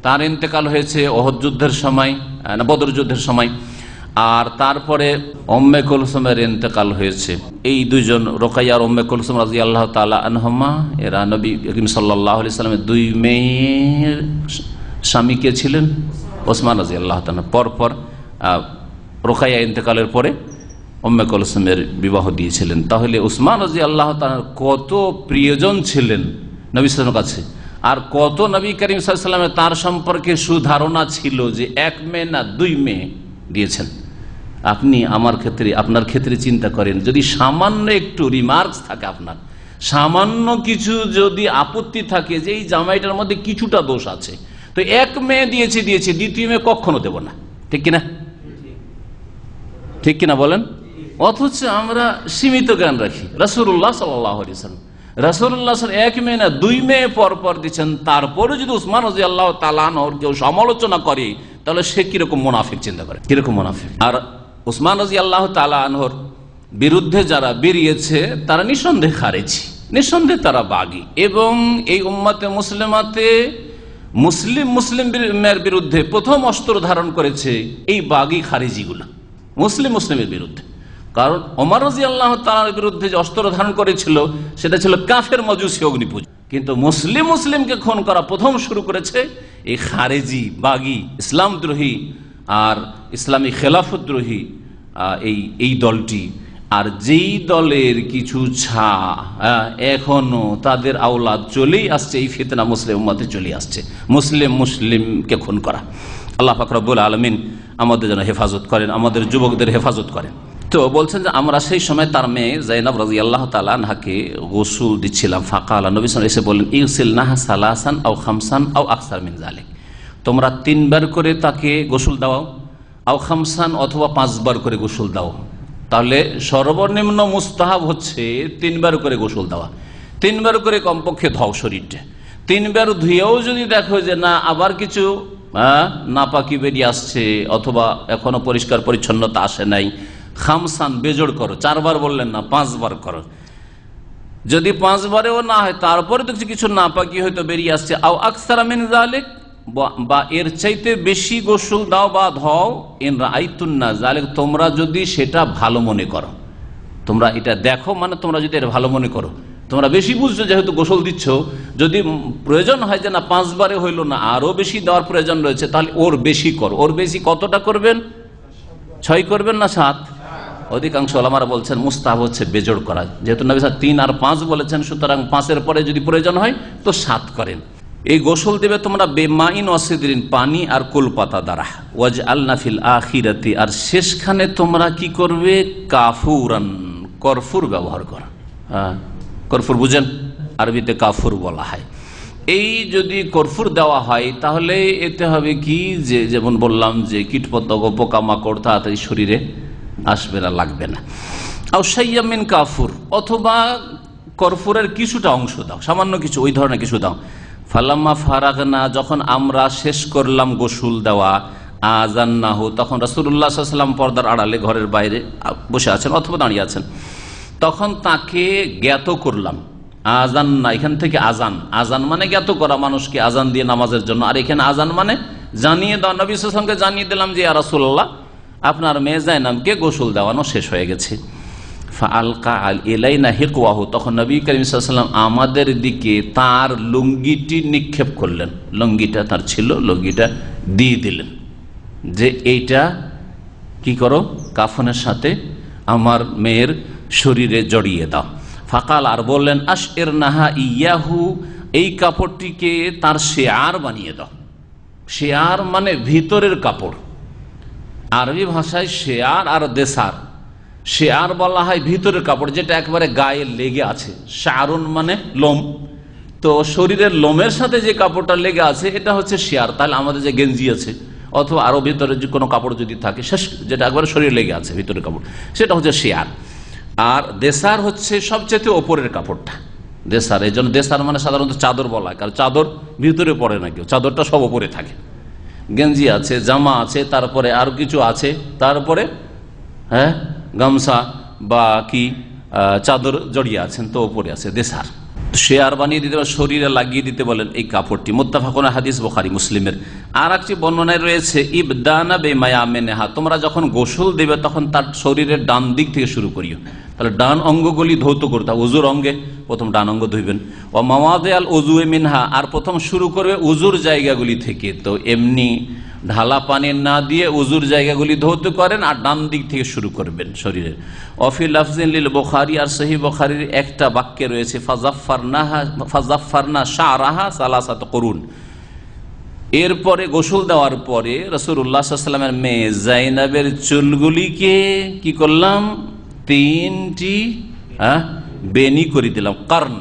তার ইন্তেকাল হয়েছে অহদ যুদ্ধের সময় না, বদর যুদ্ধের সময়। আর তারপরে অম্মে কুলসুমের ইন্তেকাল হয়েছে। এই দুইজন, রোকাইয়া আর অম্মে কুলসুম রাজি আল্লাহ তালা আনহমা, এরা নবী সাল্লাহ সাল্লামের দুই মেয়ের স্বামী কে ছিলেন? ওসমান রাজি আল্লাহ পরপর রোকাইয়া ইন্তেকালের পরে অম্মে কলসুমের বিবাহ দিয়েছিলেন। তাহলে উসমান রাজি আল্লাহ কত প্রিয়জন ছিলেন নবী সালামের কাছে। আর কত নবী করিম সাল্লামের তার সম্পর্কে সুধারণা ছিল যে এক মেয়ে না দুই মেয়ে দিয়েছেন। আপনি আমার ক্ষেত্রে, আপনার ক্ষেত্রে চিন্তা করেন, যদি সামান্য একটু রিমার্কস থাকে আপনার, সামান্য কিছু যদি আপত্তি থাকে যে এই জামাইটার মধ্যে কিছুটা দোষ আছে তো এক মেয়ে দিয়েছে দিয়েছে, দ্বিতীয় মেয়ে কখনো দেব না। ঠিক কিনা? ঠিক কিনা বলেন? অথচ আমরা সীমিত জ্ঞান রাখি। রসুল্লাহ সাল্লাম রসুল্লাহ এক মেয়ে না, দুই মেয়ে পর পর দিচ্ছেন। যদি উসমান আল্লাহ কেউ সমালোচনা করে, তাহলে সে চিন্তা করে? কীরকম আর উসমান আল্লাহ বিরুদ্ধে যারা বেরিয়েছে, তারা নিঃসন্দেহে খারেছি নিঃসন্দেহে তারা বাগি। এবং এই উম্মাতে, মুসলিমাতে মুসলিম মুসলিমের বিরুদ্ধে প্রথম অস্ত্র ধারণ করেছে এই বাগি খারিজিগুলো, মুসলিম মুসলিমের বিরুদ্ধে। কারণ রাজি আল্লাহ তালার বিরুদ্ধে যে অস্ত্র ধারণ করেছিল, সেটা ছিল কাফের মজুসি অগ্নিপুজ কিন্তু মুসলিম মুসলিমকে খুন করা প্রথম শুরু করেছে এই খারেজি, বাগি, ইসলামদ্রোহী আর ইসলামী খেলাফদ্রোহী এই এই দলটি। আর যেই দলের কিছু ছা এখনও তাদের আওলাদ চলেই আসছে, এই ফিতনা মুসলিম উম্মতে চলে আসছে। মুসলিম মুসলিমকে খুন করা। আল্লাহ ফাকরাবুল আলমিন আমাদের যেন হেফাজত করেন, আমাদের যুবকদের হেফাজত করেন। তো বলছেন যে আমরা সেই সময় তার মেয়ে জাইনাব রাজি আল্লাহ তালাহাকে গোসুল দিচ্ছিলাম ফাঁকা আল্লাহ নবী এসে বললেন ইউসিল নাহা সালাসান আও খামসান আও আকসার মিন জালিক তোমরা তিনবার করে তাকে গোসল দাও আও খামসান অথবা পাঁচবার করে গোসল দাও তাহলে সর্বনিম্ন মুস্তাহাব হচ্ছে তিনবার করে গোসল দেওয়া। তিনবার করে কমপক্ষে ধাও শরীরটা তিনবার ধুয়েও যদি দেখো যে না, আবার কিছু নাপাকি বেরিয়ে আসছে অথবা এখনও পরিষ্কার পরিচ্ছন্নতা আসে নাই, খামসান বেজোড় করো, চারবার বললেন না, পাঁচবার করো। যদি পাঁচবারেও না হয়, তারপরে দেখছি কিছু নাপাকি হয়তো বেরিয়ে আসছে। আও আকসারা মিন জালেক বা- এর চাইতে বেশি গোসল দাও বা ধও, ইন আইতুন্না জালেক তোমরা যদি সেটা ভালো মনে করো। তোমরা এটা দেখো মানে তোমরা যদি এটা ভালো মনে করো। তোমরা বেশি বুঝছ যেহেতু গোসল দিচ্ছ, যদি প্রয়োজন হয় যে না, পাঁচবারে হইল না, আরও বেশি দেওয়ার প্রয়োজন রয়েছে, তাহলে ওর বেশি করো। ওর বেশি কতটা করবেন? ছয় করবেন না সাত? অধিকাংশ ওলামারা বলছেন মুস্তাহ হচ্ছে বেজোড় করা। যেহেতু নবী তিন আর পাঁচ বলেছেন, সুতরাং পাঁচের পরে যদি প্রয়োজন হয়, তো সাত করেন। এই গোসল দেবে তোমরা বেমাইন অসিদিন পানি আর কুলপাতা দ্বারা। ওয়াজ আল্লাফিল আখিরাতি, আর শেষখানে তোমরা কি করবে? কাফুরান, করফুর ব্যবহার করা। হ্যাঁ কর্ফুর বুঝেন? আরবিতে কাফুর বলা হয়। এই যদি কর্ফুর দেওয়া হয়, তাহলে এতে হবে কি? যে যেমন বললাম যে কীটপতঙ্গ, পোকামাকড় তাড়াতাড়ি শরীরে আসবে না, লাগবে না। আর সাইয়ামিন কাফুর, অথবা কর্ফুরের কিছুটা অংশ দাও, সামান্য কিছু, ওই ধরনের কিছু দাও। ফালাম্মা ফারাগনা, যখন আমরা শেষ করলাম গোসুল দেওয়া আজান না হো তখন রাসুল্লাহ সাল্লাম পর্দার আড়ালে ঘরের বাইরে বসে আছেন অথবা দাঁড়িয়ে আছেন। তখন তাকে জ্ঞাত করলাম আজান না এখান থেকে আজান আজান মানে জ্ঞাত করা, মানুষকে আজান দিয়ে নামাজের জন্য। আর এখানে আজান মানে জানিয়ে দেওয়া। নবী জানিয়ে দিলাম যে রাসুল্লাহ আপনার মেয়ে জাইনাবকে গোসল দেওয়ানো শেষ হয়ে গেছে। আলকা হেকুয়াহু তখন নবী করিম সাল্লাম আমাদের দিকে তার লুঙ্গিটি নিক্ষেপ করলেন। লুঙ্গিটা তার ছিল, লুঙ্গিটা দিয়ে দিলেন। যে এইটা কি করো, কাফনের সাথে আমার মেয়ের শরীরে জড়িয়ে দাও। ফাকাল আর বললেন আশ এর নাহা ইয়াহু, এই কাপড়টিকে তার শেয়ার বানিয়ে দাও। শেয়ার মানে ভিতরের কাপড়। আরবি ভাষায় শেয়ার আর দেশার। শেয়ার বলা হয় ভিতরের কাপড়, যেটা একবারে গায়ে লেগে আছে। শারুন মানে লোম। তো শরীরের লোমের সাথে যে কাপড়টা লেগে আছে, এটা হচ্ছে শেয়ার। তাহলে আমাদের যে গেঞ্জি আছে, অথবা আরও ভিতরে যে কোনো কাপড় যদি থাকে, শেষ, যেটা একবারে শরীরে লেগে আছে, ভিতরের কাপড়, সেটা হচ্ছে শেয়ার। আর দেশার হচ্ছে সবচেয়ে ওপরের কাপড়টা। দেশার এই জন্য দেশার মানে সাধারণত চাদর বলা হয়, কারণ চাদর ভিতরে পড়ে না কেউ, চাদরটা সব ওপরে থাকে। গেঞ্জি আছে, জামা আছে, তারপরে আর কিছু আছে, তারপরে হ্যাঁ? গামছা বা কি চাদর জড়িয়ে আছেন, তো ওপরে আছে, দেশার। শেয়ার বানিয়ে দিতে শরীরে লাগিয়ে দিতে বলেন এই কাপড়টি। মোত্তাফাকুন হাদিস, বোখারি, মুসলিমের। আর একটি বর্ণনায় রয়েছে, ইবদানা বেমায়া মেনেহা তোমরা যখন গোসল দেবে তখন তার শরীরের ডান দিক থেকে শুরু করিও। তাহলে ডান অঙ্গগুলি ধৌত করতে উজুর অঙ্গে, প্রথম ডান অঙ্গ ধুইবেন। ও মামাদে আল উজু মিনহা, আর প্রথম শুরু করবে উজুর জায়গাগুলি থেকে। তো এমনি ঢালা পানি না দিয়ে উজুর জায়গাগুলি ধৌত করেন আর ডান দিক থেকে শুরু করবেন শরীরের। অফিল আফজিল বোখারি আর সহি বোখারির একটা বাক্যে রয়েছে ফাজাফারনাহা ফাজাফারনা শাহ রাহা করুন। এরপরে গোসল দেওয়ার পরে রসুল্লাহামের মেয়ে জাইনাবের চুলগুলিকে কি করলাম? তিনটি হ্যাঁ বেনি করে দিলাম। কারণ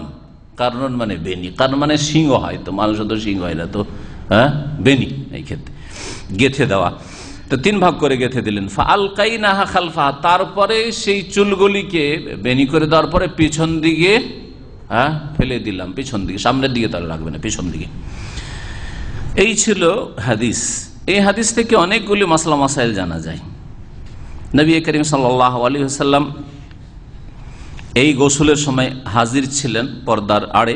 কারণ মানে বেনি কারণ মানে সিংহ হয় তো মানুষের তো সিংহ হয় না তো হ্যাঁ বেনি এই ক্ষেত্রে। গেথে দেওয়া। তো তিন ভাগ করে গেথে দিলেন। আলকাই নাহা খালফা তারপরে সেই চুলগুলিকে বেনি করে দেওয়ার পরে পিছন দিকে হ্যাঁ ফেলে দিলাম, পিছন দিকে, সামনের দিকে তাহলে রাখবে না, পিছন দিকে। এই ছিল হাদিস। এই হাদিস থেকে অনেকগুলি মাসলা মাসাইল জানা যায়। নবী করিম সাল্লাম এই গোসলের সময় হাজির ছিলেন পর্দার আড়ে।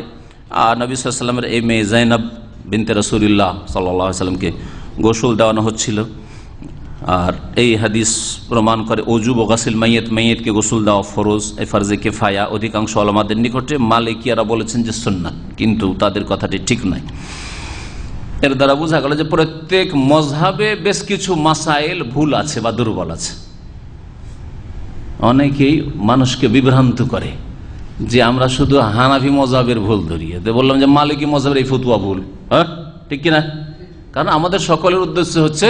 আর নবী সাল্লামের এই মেয়ে জাইনাব বিনতে রসুলিল্লাহ সাল্লাহ সাল্লামকে গোসল দেওয়ানো হচ্ছিল। আর এই হাদিস প্রমাণ করে অজু বগাসিল মাইয়েত, মাইয়েতকে গোসল দেওয়া ফরোজ, এ ফার্জে কেফায়া। অধিকাংশ আলমাদের নিকটে মালিকিয়ারা বলেছেন যে সুন্নাত, কিন্তু তাদের কথাটি ঠিক নয়। এর দ্বারা বোঝা গেল যে প্রত্যেক মজহাবে বেশ কিছু মাসাইল ভুল আছে বা দুর্বল আছে। অনেকেই মানুষকে বিভ্রান্ত করে যে আমরা শুধু হানাফি মজাবের ভুল ধরিয়ে বললাম যে মালিকী মজাবের এই ফতুয়া ভুল। হ্যাঁ ঠিক কিনা? কারণ আমাদের সকলের উদ্দেশ্য হচ্ছে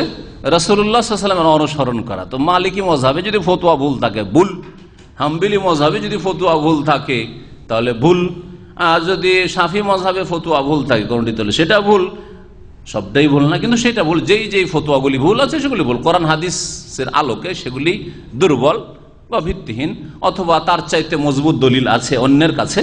রসুল্লাহামের অনুসরণ করা। তো মালিকী মজাবে যদি ফতুয়া ভুল থাকে, ভুল। হাম্বিলি মজাবে যদি ফতুয়া ভুল থাকে, তাহলে ভুল। আর যদি সাফি মজাবে ফতুয়া ভুল থাকে কোনটি তাহলে সেটা ভুল। সবটাই ভুল না, কিন্তু সেটা ভুল। যেই যেই ফতুয়াগুলি ভুল আছে, সেগুলি ভুল। কোরআন হাদিসের আলোকে সেগুলি দুর্বল বা ভিত্তিহীন, অথবা তার চাইতে মজবুত দলিল আছে অন্যের কাছে।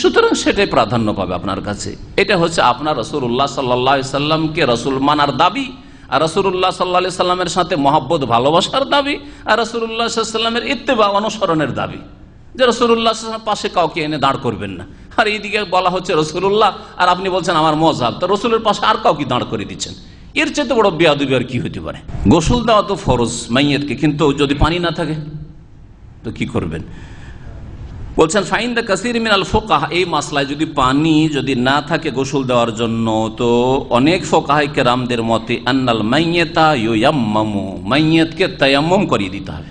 সুতরাং সেটাই প্রাধান্য পাবে আপনার কাছে। এটা হচ্ছে আপনার রসুল্লাহ সাল্লা সাল্লামকে রসুল মানার দাবি, আর রসুল্লাহ সাল্লা সাল্লামের সাথে মহাব্বত, ভালোবাসার দাবি, আর রসুল্লাহ সাল্লামের ইত্তেবা, অনুসরণের দাবি। যে রসুল্লাহ পাশে কাউকে এনে দাঁড় করবেন না। আর এইদিকে বলা হচ্ছে রসুল্লাহ আর আপনি বলছেন আমার মজাব তো রসুলের পাশে আর কাউকে দাঁড় করে দিচ্ছেন। এর চেয়ে বড় বেয়াদুবি আর কি হতে পারে? গোসল দেওয়া তো ফরজ মাইয়েতকে, কিন্তু যদি পানি না থাকে, তো কি করবেন? বলছেন, ফাইন দ্য কাসির মিনাল ফোকাহ এই মাসলায় যদি পানি যদি না থাকে গোসল দেওয়ার জন্য, তো অনেক ফোকাহাই কেরামদের মতে, আন্নাল মাইয়েতা ইউয়াম্মামু মাইয়েতকে তায়াম্মম করিয়ে দিতে হবে।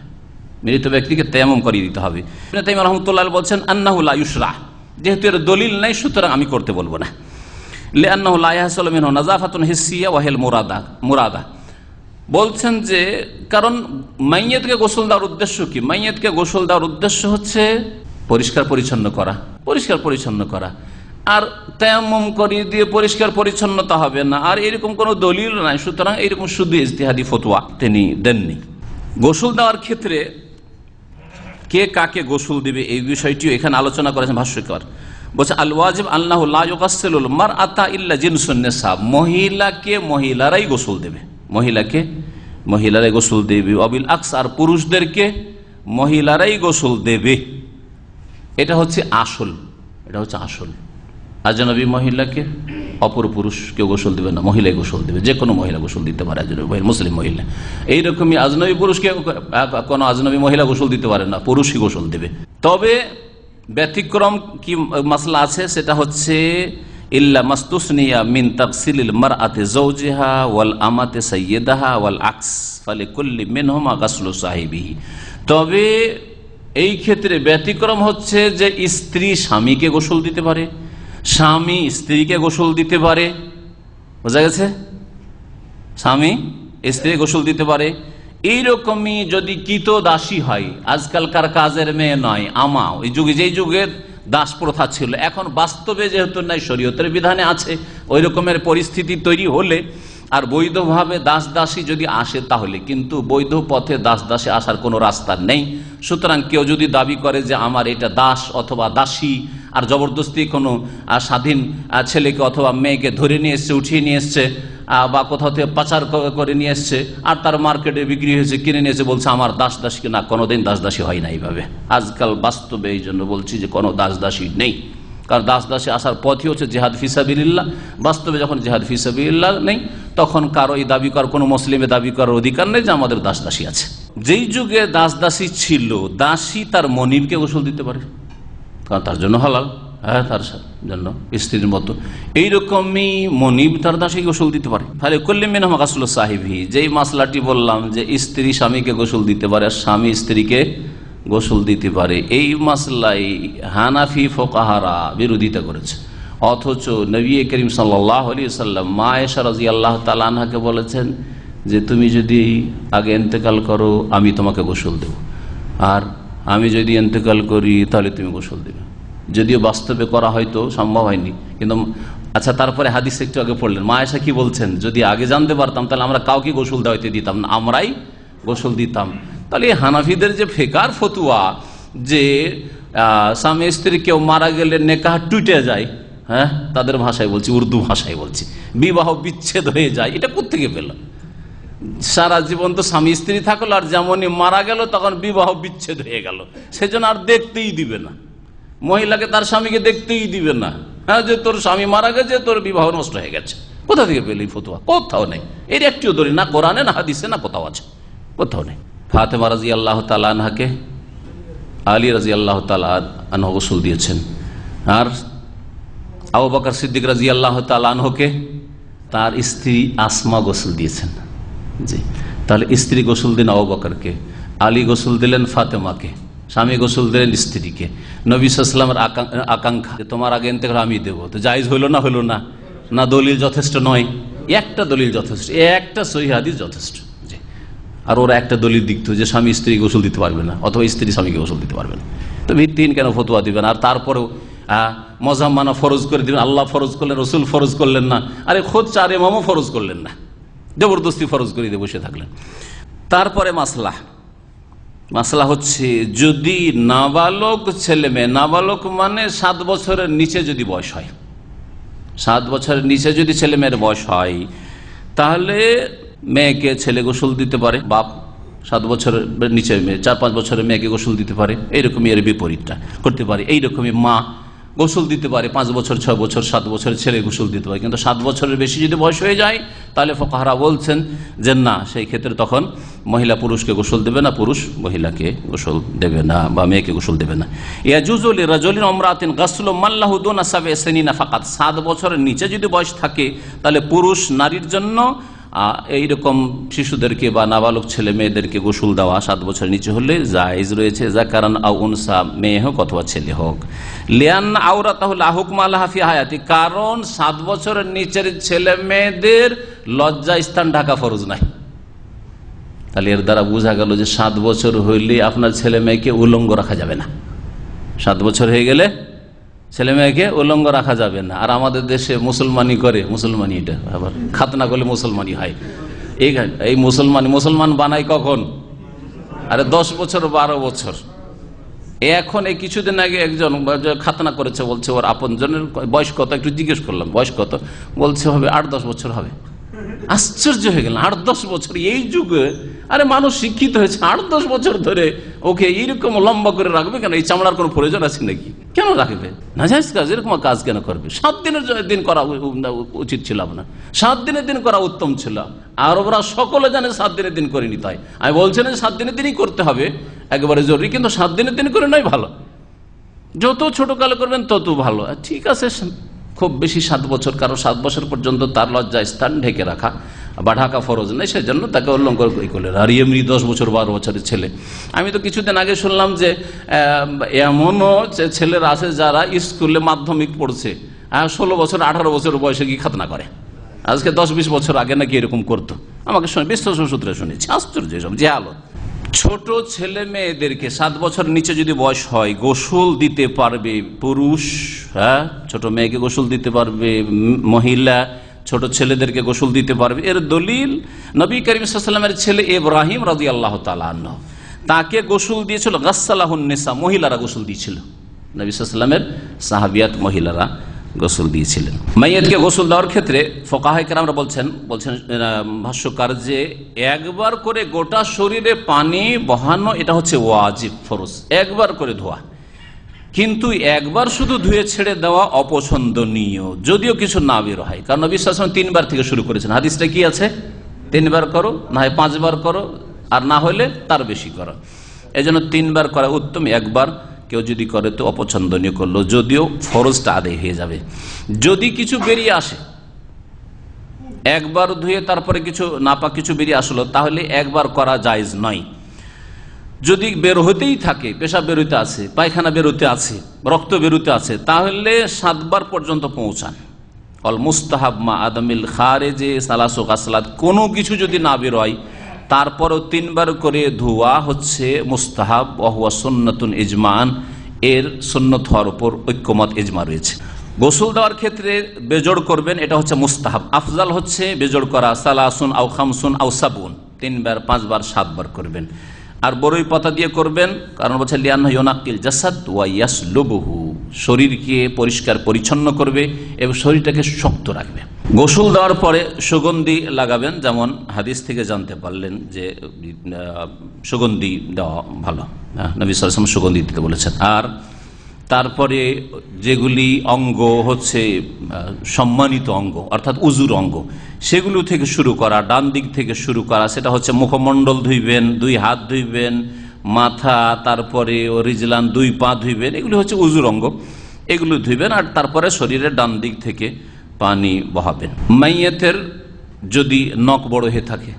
মৃত ব্যক্তিকে তেমন করিয়ে দিতে হবে। তাইম রহমতুল্লাহ বলছেন আন্নাহুল আয়ুসরাহ যেহেতু এর দলিল নাই, সুতরাং আমি করতে বলব না। লে আন্নাহুল্লাহমিন নাজাফাতুন হিসিয়া ওয়াহেল মুরাদা মুরাদা। বলছেন যে, কারণ মাইয়েতকে গোসল দেওয়ার উদ্দেশ্য কি? মাইয়েতকে গোসল দেওয়ার উদ্দেশ্য হচ্ছে পরিষ্কার পরিচ্ছন্ন করা, পরিষ্কার পরিচ্ছন্ন করা। আর তেমম করিয়ে দিয়ে পরিষ্কার পরিচ্ছন্নতা হবে না। আর এরকম কোনো দলিল নাই। সুতরাং এরকম শুধু ইজতিহাদি ফতোয়া তিনি দেননি। গোসল দেওয়ার ক্ষেত্রে কে কাকে গোসল দিবে এই বিষয়টিও এখানে আলোচনা করেছেন ভাষ্যকর। বলছে আল ওয়াজিব আল্লাহ মার আতা ইল্লা জিনসুন্নেসা মহিলাকে মহিলারাই গোসল দেবে। মহিলাকে মহিলারাই গোসল দেবে। অবিল আকস, আর পুরুষদেরকে মহিলারাই গোসল দেবে। এটা হচ্ছে আসল, এটা হচ্ছে আসল। আজনবী মহিলাকে অপর পুরুষ কেউ গোসল দেবে না, মহিলাই গোসল দেবে, যে কোনো মহিলা গোসল দিতে পারে মুসলিম মহিলা। এইরকমই আজনবী পুরুষকে কোনো আজনবী মহিলা গোসল দিতে পারে না, পুরুষই গোসল দেবে। তবে ব্যতিক্রম কি মাসলা আছে? সেটা হচ্ছে, ইল্লা মাস্তুসনিয়া মিন তাকসিলিল মারআতি যাওজিহা ওয়াল আমাতে সাইয়্যিদাহা ওয়াল আকস ফালে কুল্লি মিনহুমা গাসলু সাহিবিহি। তবে এই ক্ষেত্রে ব্যতিক্রম হচ্ছে যে স্ত্রী স্বামীকে গোসল দিতে পারে, স্বামী স্ত্রীকে গোসল দিতে পারে। বোঝা গেছে? স্বামী স্ত্রী গোসল দিতে পারে। এইরকমই যদি কিত দাসী হয়, আজকালকার কাজের মেয়ে নয়, আমা, ওই যুগে যেই যুগের দাস প্রথা ছিল, এখন বাস্তবে যেহেতু নাই, শরীয়তের বিধানে আছে, ওই রকমের পরিস্থিতি তৈরি হলে আর বৈধভাবে দাস দাসী যদি আসে তাহলে, কিন্তু বৈধ পথে দাস দাসে আসার কোনো রাস্তা নেই। সুতরাং কেউ যদি দাবি করে যে আমার এটা দাস অথবা দাসী, আর জবরদস্তি কোনো স্বাধীন ছেলেকে অথবা মেয়েকে ধরে নিয়ে এসছে, উঠিয়ে নিয়ে এসছে বা কোথাও থেকে পাচার করে নিয়ে এসছে, আর তার মার্কেটে বিক্রি হয়েছে, কিনে নিয়েছে বলছে আমার দাস দাসী না, কোনোদিন দাস দাসী হয় না এইভাবে। আজকাল বাস্তবে এই জন্য বলছি যে কোনো দাস দাসী নেই। কারণ দাস দাসে আসার পথই হচ্ছে জেহাদ ফিসাবিল্লাহ বাস্তবে যখন জেহাদ ফিসাবিল্লাহ নেই, তখন কারও এই দাবি করার কোনো মুসলিমে দাবি করার অধিকার নেই যে আমাদের দাস দাসী আছে। যেই যুগে দাস দাসী ছিল, দাসী তার মনিবকে গোসল দিতে পারে। কারণ তার জন্য হালাল। হ্যাঁ তার জন্য, স্ত্রীর মতো। এইরকমই মনিব তার দাসী গোসল দিতে পারে। তাহলে কল্লিমিন গাছল সাহিবি, যেই মাসলাটি বললাম যে স্ত্রী স্বামীকে গোসল দিতে পারে আর স্বামী স্ত্রীকে গোসল দিতে পারে। এই মাসলাই হানাফি ফোকাহারা বিরোধিতা করেছে। অথচ নবী করিম সাল্লাহ আলী সাল্লাম মা এসা রাজি আল্লাহ তালানহাকে বলেছেন যে, তুমি যদি আগে এন্তেকাল করো, আমি তোমাকে গোসল দেব। আর আমি যদি এন্তেকাল করি, তাহলে তুমি গোসল দেবে। যদিও বাস্তবে করা হয়তো সম্ভব হয়নি, কিন্তু আচ্ছা তারপরে হাদিস একটু আগে পড়লেন। মা এসা কি বলছেন? যদি আগে জানতে পারতাম, তাহলে আমরা কাউকে গোসল দেওয়াইতে দিতাম না, আমরাই গোসল দিতাম। তাহলে হানাফিদের যে ফেকার ফতুয়া যে স্বামী স্ত্রী কেউ মারা গেলে নেকাহ টুটে যায় হ্যাঁ? তাদের ভাষায় বলছি, উর্দু ভাষায় বলছি। বিবাহ বিচ্ছেদ হয়ে যায়, এটা কোথেকে পেল? সারা জীবন তো স্বামী স্ত্রী থাকল, আর যেমনই মারা গেল, তখন বিবাহ বিচ্ছেদ হয়ে গেল। সেজন্য আর দেখতেই দিবে না। মহিলাকে তার স্বামীকে দেখতেই দিবে না। হ্যাঁ যে তোর স্বামী মারা গেছে, তোর বিবাহ নষ্ট হয়ে গেছে। কোথা থেকে পেলি ফতুয়া? কোথাও নেই। এর একটিও দলিল না, কোরআনে না হাদিসে না কোথাও আছে। কোথাও নেই। ফাতেমা রাজি আল্লাহ তালানহাকে আলী রাজি আল্লাহ তালা আনহ গোসল দিয়েছেন। আর আবু বকর সিদ্দিক রাজি আল্লাহ তালানহকে তার স্ত্রী আসমা গোসল দিয়েছেন। জি, তাহলে স্ত্রী গোসল দিন আবু বকরকে, আলী গোসল দিলেন ফাতেমাকে, স্বামী গোসল দিলেন স্ত্রীকে। নবী সাল্লামের আকাঙ্ক্ষা তোমার আগে এনতে আমি দেবো। তো জায়জ হইল না হইল না? না দলিল যথেষ্ট নয়। একটা দলিল যথেষ্ট, একটা সহিহাদিস যথেষ্ট। আর ওরা একটা দলিল দিত যে স্বামী স্ত্রী গোসল দিতে পারবে না, অথবা স্ত্রী স্বামীকে গোসল দিতে পারবে না। তো ভিত্তিহীন কেন ফতুয়া দিবেন? আর তারপরেও মজাম মানা ফরজ করে দিবেন, আল্লাহ ফরজ করলেন, রসুল ফরজ করলেন না, আরে খোদ চার এমামও ফরজ করলেন না। জবরদস্তি ফরজ করে দিয়ে বসে থাকলেন। তারপরে মাসলা মাসলা হচ্ছে, যদি নাবালক ছেলে মেয়ে, নাবালক মানে সাত বছরের নিচে যদি বয়স হয়। সাত বছরের নিচে যদি ছেলে মেয়ের বয়স হয়, তাহলে মেয়েকে ছেলে গোসল দিতে পারে, বাপ সাত বছরের নিচে মেয়ে, চার পাঁচ বছরের মেয়েকে গোসল দিতে পারে, এইরকমই এর বিপরীতটা করতে পারে। এইরকমই মা গোসল দিতে পারে, পাঁচ বছর, ছয় বছর, সাত বছরের ছেলে গোসল দিতে পারে। কিন্তু সাত বছরের বেশি যদি বয়স হয়ে যায়, তাহলে ফকাহারা বলছেন যে না, সেই ক্ষেত্রে তখন মহিলা পুরুষকে গোসল দেবে না, পুরুষ মহিলাকে গোসল দেবে না বা মেয়েকে গোসল দেবে না। ইয়াজুজুল রাজলিন অমরাতিন গাসল মাল্লাহুদ্দিন আসাবে সেনিনা ফাকাত। সাত বছরের নিচে যদি বয়স থাকে, তাহলে পুরুষ নারীর জন্য এইরকম শিশুদেরকে বা নাবালক ছেলে মেয়েদেরকে গোসল দেওয়া সাত বছর নিচে হলে জায়জ রয়েছে। যা কারণ আউনসা মেয়ে হোক অথবা ছেলে হোক। লিয়ান আউরা তাহলে আহুকম আল্লাহাফি হায়াতি। কারণ সাত বছরের নিচের ছেলে মেয়েদের লজ্জা স্থান ঢাকা ফরজ নাই। তাহলে এর দ্বারা বোঝা গেল যে সাত বছর হইলে আপনার ছেলে মেয়েকে উলঙ্গ রাখা যাবে না। সাত বছর হয়ে গেলে ছেলে মেয়েকে উলঙ্গ রাখা যাবে না। আর আমাদের দেশে মুসলমানি করে মুসলমানি এটা আবার। খাতনা করলে মুসলমানি হয়। এই এই মুসলমান মুসলমান বানাই কখন? আরে দশ বছর, বারো বছর। এখন এই কিছুদিন আগে একজন খাতনা করেছে, বলছে ওর আপন জনের বয়স কত? একটু জিজ্ঞেস করলাম, বয়স কত? বলছে হবে আট, দশ বছর হবে। আশ্চর্য হয়ে গেল আট, দশ বছর। এই যুগে আরে মানুষ শিক্ষিত হয়েছে আট দশ বছর ধরে। ওকে এইরকম লম্বা করে রাখবে কেন? এই চামড়ার কোনো প্রয়োজন আছে নাকি? কেন রাখবে? না নাজাইজ কাজ, এরকম কাজ কেন করবে? সাত দিনের দিন করা উচিত ছিল আপনার। সাত দিনের দিন করা উত্তম ছিল। আর ওরা সকলে জানে সাত দিনের দিন করে নিতে হয় আমি বলছি না সাত দিনের দিনই করতে হবে। একেবারে জরুরি, কিন্তু সাত দিনের দিন করে নয় ভালো। যত ছোট কালে করবেন তত ভালো। ঠিক আছে, খুব বেশি সাত বছর কারও সাত বছর পর্যন্ত তার লজ্জা স্থান ঢেকে রাখা। বা ঢাকা ফরজ নেই, সেজন্য তাকে উল্লঙ্ঘন করে করলেন আর এমনি দশ বছর বারো বছরের ছেলে। আমি তো কিছুদিন আগে শুনলাম যে এমনও ছেলেরা আছে যারা স্কুলে মাধ্যমিক পড়ছে ষোলো বছর, আঠারো বছর বয়সে গিয়ে খাতনা করে। আজকে দশ বিশ বছর আগে নাকি এরকম করতো। আমাকে শুনে বিশ্বস্ত সূত্রে শুনেছি, আশ্চর্য এসব, যে আলো। ছোট ছেলে মেয়েদেরকে সাত বছর নিচে যদি বয়স হয়, গোসল দিতে পারবে পুরুষ হ্যাঁ? ছোট মেয়েকে গোসল দিতে পারবে মহিলা ছোট ছেলেদেরকে গোসল দিতে পারবে। এর দলিল নবী করিম সাল্লামের ছেলে ইব্রাহিম রাজি আল্লাহ তাকে গোসল দিয়েছিল গাসালাহনেসা মহিলারা গোসল দিয়েছিল। নবী সাল্লামের সাহাবিয়াত মহিলারা গোসল দিয়েছিলেন। মাইয়াতকে গোসল দেওয়ার ক্ষেত্রে ফোকাহাইকার আমরা বলছেন বলছেন ভাষ্যকার যে একবার করে গোটা শরীরে পানি বহানো, এটা হচ্ছে ওয়াজিব ফরজ। একবার করে ধোয়া। কিন্তু একবার শুধু ধুয়ে ছেড়ে দেওয়া অপছন্দনীয়, যদিও কিছু না বের হয়। কারণ ওয়াসাল্লাম তিনবার থেকে শুরু করেছেন। হাদিসটা কি আছে? তিনবার করো, না হয় পাঁচবার করো, আর না হলে তার বেশি করো। এই তিনবার করা উত্তম, একবার কেউ যদি করে তো অপছন্দনীয় করল, যদিও ফরজটা আদায় হয়ে যাবে। যদি কিছু বেরিয়ে আসে, একবার ধুয়ে তারপরে কিছু নাপাক কিছু বেরিয়ে আসলো, তাহলে একবার করা জায়েজ নয়। যদি বের হতেই থাকে পেশাব বেরোতে আছে, পায়খানা বেরোতে আছে, রক্ত বেরোতে আছে, তাহলে সাতবার পর্যন্ত পৌঁছান। অল মুস্তাহাব মা আদমিল খারেজে, সালাসো কাসলাদ কোনো কিছু যদি না বেরোয়, তারপরও তিনবার করে ধোয়া হচ্ছে মুস্তাহাব অহুয়া সন্ন্যতুন ইজমান, এর সন্ন্যত হওয়ার উপর ঐক্যমত ইজমা রয়েছে। গোসল দেওয়ার ক্ষেত্রে বেজোড় করবেন, এটা হচ্ছে মুস্তাহাব। আফজাল হচ্ছে বেজোড় করা, সালাসুন আউ খামসুন আউ সাবুন, তিনবার, পাঁচবার, সাতবার করবেন। আর বড়ই পাতা দিয়ে করবেন, কারণ বলছে লিয়ান ইয়োনাকিল জাসাদ ওয়াইয়াস লোবহু শরীরকে পরিষ্কার পরিচ্ছন্ন করবে এবং শরীরটাকে শক্ত রাখবে। গোসল দেওয়ার পরে সুগন্ধি লাগাবেন, যেমন হাদিস থেকে জানতে পারলেন যে সুগন্ধি দেওয়া ভালো। নবী সালাম সুগন্ধি দিতে বলেছেন। আর তারপরে যেগুলি অঙ্গ হচ্ছে সম্মানিত অঙ্গ, অর্থাৎ উজুর অঙ্গ, সেগুলো থেকে শুরু করা, ডান দিক থেকে শুরু করা, সেটা হচ্ছে মুখমণ্ডল ধুইবেন, দুই হাত ধুইবেন, মাথা, তারপরে ও রিজলান দুই পা ধুইবেন, এগুলি হচ্ছে উজুর অঙ্গ। এগুলো ধুইবেন আর তারপরে শরীরের ডান দিক থেকে পানি বহাবেন। মাইয়াতের যদি নখ বড় হয়ে থাকে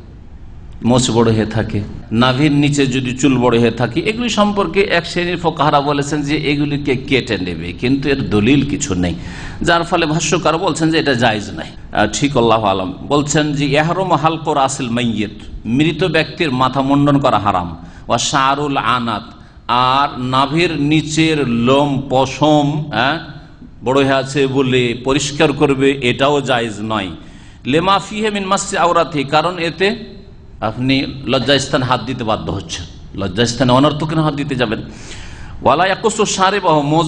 মোচ বড় হয়ে থাকে। নাভির নিচে যদি চুল বড় হয়ে থাকে, এগুলি সম্পর্কে এক শ্রেণির ফোকাহারা বলেছেন যে এগুলিকে কেটে নেবে, কিন্তু এর দলিল কিছু নেই। যার ফলে ভাষ্যকার বলছেন যে এটা জায়জ নাই ঠিক আল্লাহ আলম বলছেন যে এহারম হালকর আসিল মাইয়েত মৃত ব্যক্তির মাথা মুন্ডন করা হারাম। ও শাহরুল আনাত, আর নাভির নিচের লোম পশম হ্যাঁ বড় হয়ে আছে বলে পরিষ্কার করবে, এটাও জায়জ নয়। লেমা ফিহে মিন মাসে আওরাতে, কারণ এতে আপনি লজ্জাস্থানে হাত দিতে বাধ্য হচ্ছেন। লজ্জাস্থানে অনর্থকেন হাত দিতে যাবেন? সারে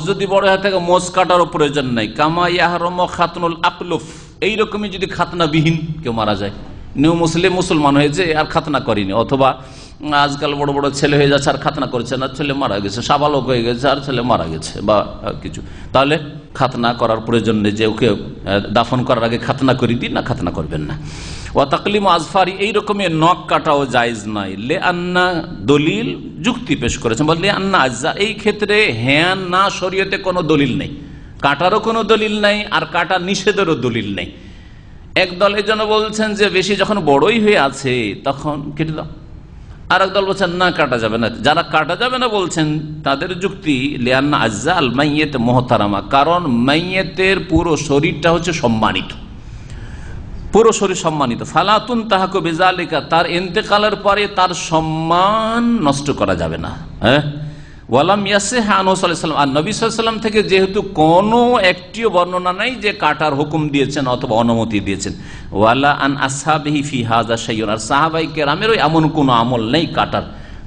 যদি হয়ে থাকে কাটারও প্রয়োজন খাতনুল যদি খাতনাবিহীন কেউ মারা যায়। মুসলিম মুসলমান হয়েছে, আর খাতনা অথবা আজকাল বড় বড় ছেলে হয়ে যাচ্ছে, আর খাতনা করেছে না, ছেলে মারা গেছে, সাবালক হয়ে গেছে, আর ছেলে মারা গেছে, বা কিছু। তাহলে খাতনা করার প্রয়োজন নেই যে ওকে দাফন করার আগে খাতনা করে দিন, না খাতনা করবেন না। ও তাকলিম আজফারি এইরকমের নখ কাটাও জায়জ নয় লে আন্না দলিল যুক্তি পেশ করেছেন। বলে আন্না আজ্জা, এই ক্ষেত্রে হ্যাঁ না শরীয়তে কোনো দলিল নেই। কাটারও কোনো দলিল নেই, আর কাটা নিষেধেরও দলিল নেই। একদল এই জন্য বলছেন যে, বেশি যখন বড়ই হয়ে আছে, তখন কেটে দাও। আর এক দল বলছেন, না, কাটা যাবে না। যারা কাটা যাবে না বলছেন, তাদের যুক্তি লিয়ান্না আজ্জা আল মাইয়েত মোহতারামা। কারণ মাইয়েতের পুরো শরীরটা হচ্ছে সম্মানিত। পুরো সম্মানিত। ফালাতুন তাহাকু বেজালিকা, তার ইন্তেকালের পরে তার সম্মান নষ্ট করা যাবে না হ্যাঁ? ওয়ালাম ইয়াসে আর থেকে যেহেতু কোনো একটিও বর্ণনা নাই যে কাটার হুকুম দিয়েছেন অথবা অনুমতি দিয়েছেন। এমন কোনো আমল নেই কাটার।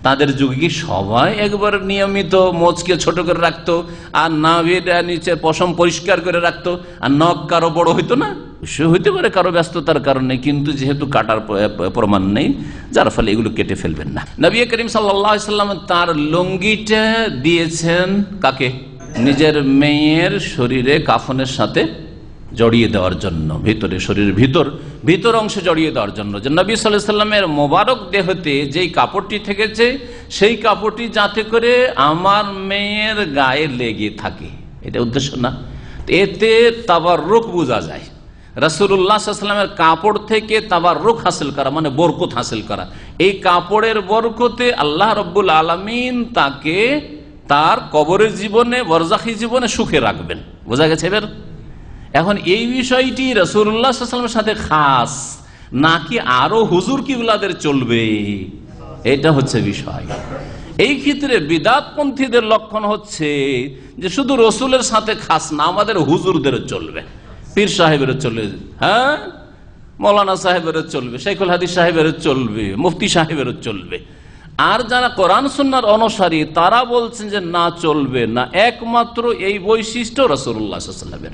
তাদের যুগে কি সবাই একবার নিয়মিত মোচকে ছোট করে রাখতো, আর নাভির নিচে পশম পরিষ্কার করে রাখতো, আর নখ কারও বড় হইতো না? সে হইতে পারে কারও ব্যস্ততার কারণে, কিন্তু যেহেতু কাটার প্রমাণ নেই, যার ফলে এগুলো কেটে ফেলবেন না। নবী করিম সাল্লাম তার লুঙ্গিটা দিয়েছেন কাকে? নিজের মেয়ের শরীরে কাফনের সাথে জড়িয়ে দেওয়ার জন্য, ভিতরে শরীরের ভিতর ভিতর অংশে জড়িয়ে দেওয়ার জন্য। যে নবী সাল্লাহ সাল্লামের মোবারক দেহতে যেই কাপড়টি থেকেছে, সেই কাপড়টি যাতে করে আমার মেয়ের গায়ে লেগে থাকে। এটা উদ্দেশ্য না। এতে তাবার রোগ বোঝা যায়। রাসুল্লাহামের কাপড় থেকে তাবার রুখ হাসিল করা মানে বরকত হাসিল করা। এই কাপড়ের বরকতে আল্লাহ রব্বুল আলমিন তাকে তার কবরের জীবনে, বরজাখি জীবনে সুখে রাখবেন। বোঝা গেছে এবার? এখন এই বিষয়টি রসুল্লাহামের সাথে খাস। নাকি আরও হুজুর কিবলাদের চলবে? এটা হচ্ছে বিষয়। এই ক্ষেত্রে বিদাতপন্থীদের লক্ষণ হচ্ছে যে শুধু রসুলের সাথে খাস না, আমাদের হুজুরদের চলবে। পীর সাহেবের চলবে হ্যাঁ? মৌলানা সাহেবের চলবে শেখুল হাদিস সাহেবের চলবে, মুফতি সাহেবের চলবে। আর যারা কোরআন সুন্নার অনুসারী, তারা বলছেন যে না চলবে না। একমাত্র এই বৈশিষ্ট্য রসুল্লাহামের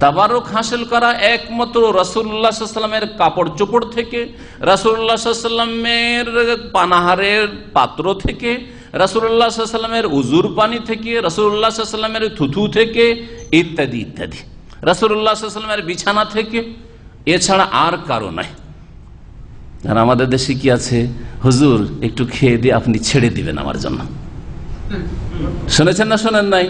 তাবারক হাসিল করা একমাত্র রসুল্লাহামের কাপড় চোপড় থেকে রাসুল্লাহামের পানাহারের পাত্র থেকে রাসুল্লাহামের উজুর পানি থেকে রাসুল্লাহামের থুথু থেকে ইত্যাদি ইত্যাদি। রাসুল্লাহামের বিছানা থেকে এছাড়া আর কারও নাই। আর আমাদের দেশে কি আছে? হুজুর একটু খেয়ে দিয়ে আপনি ছেড়ে দিবেন আমার জন্য। শুনেছেন না শোনেন নাই?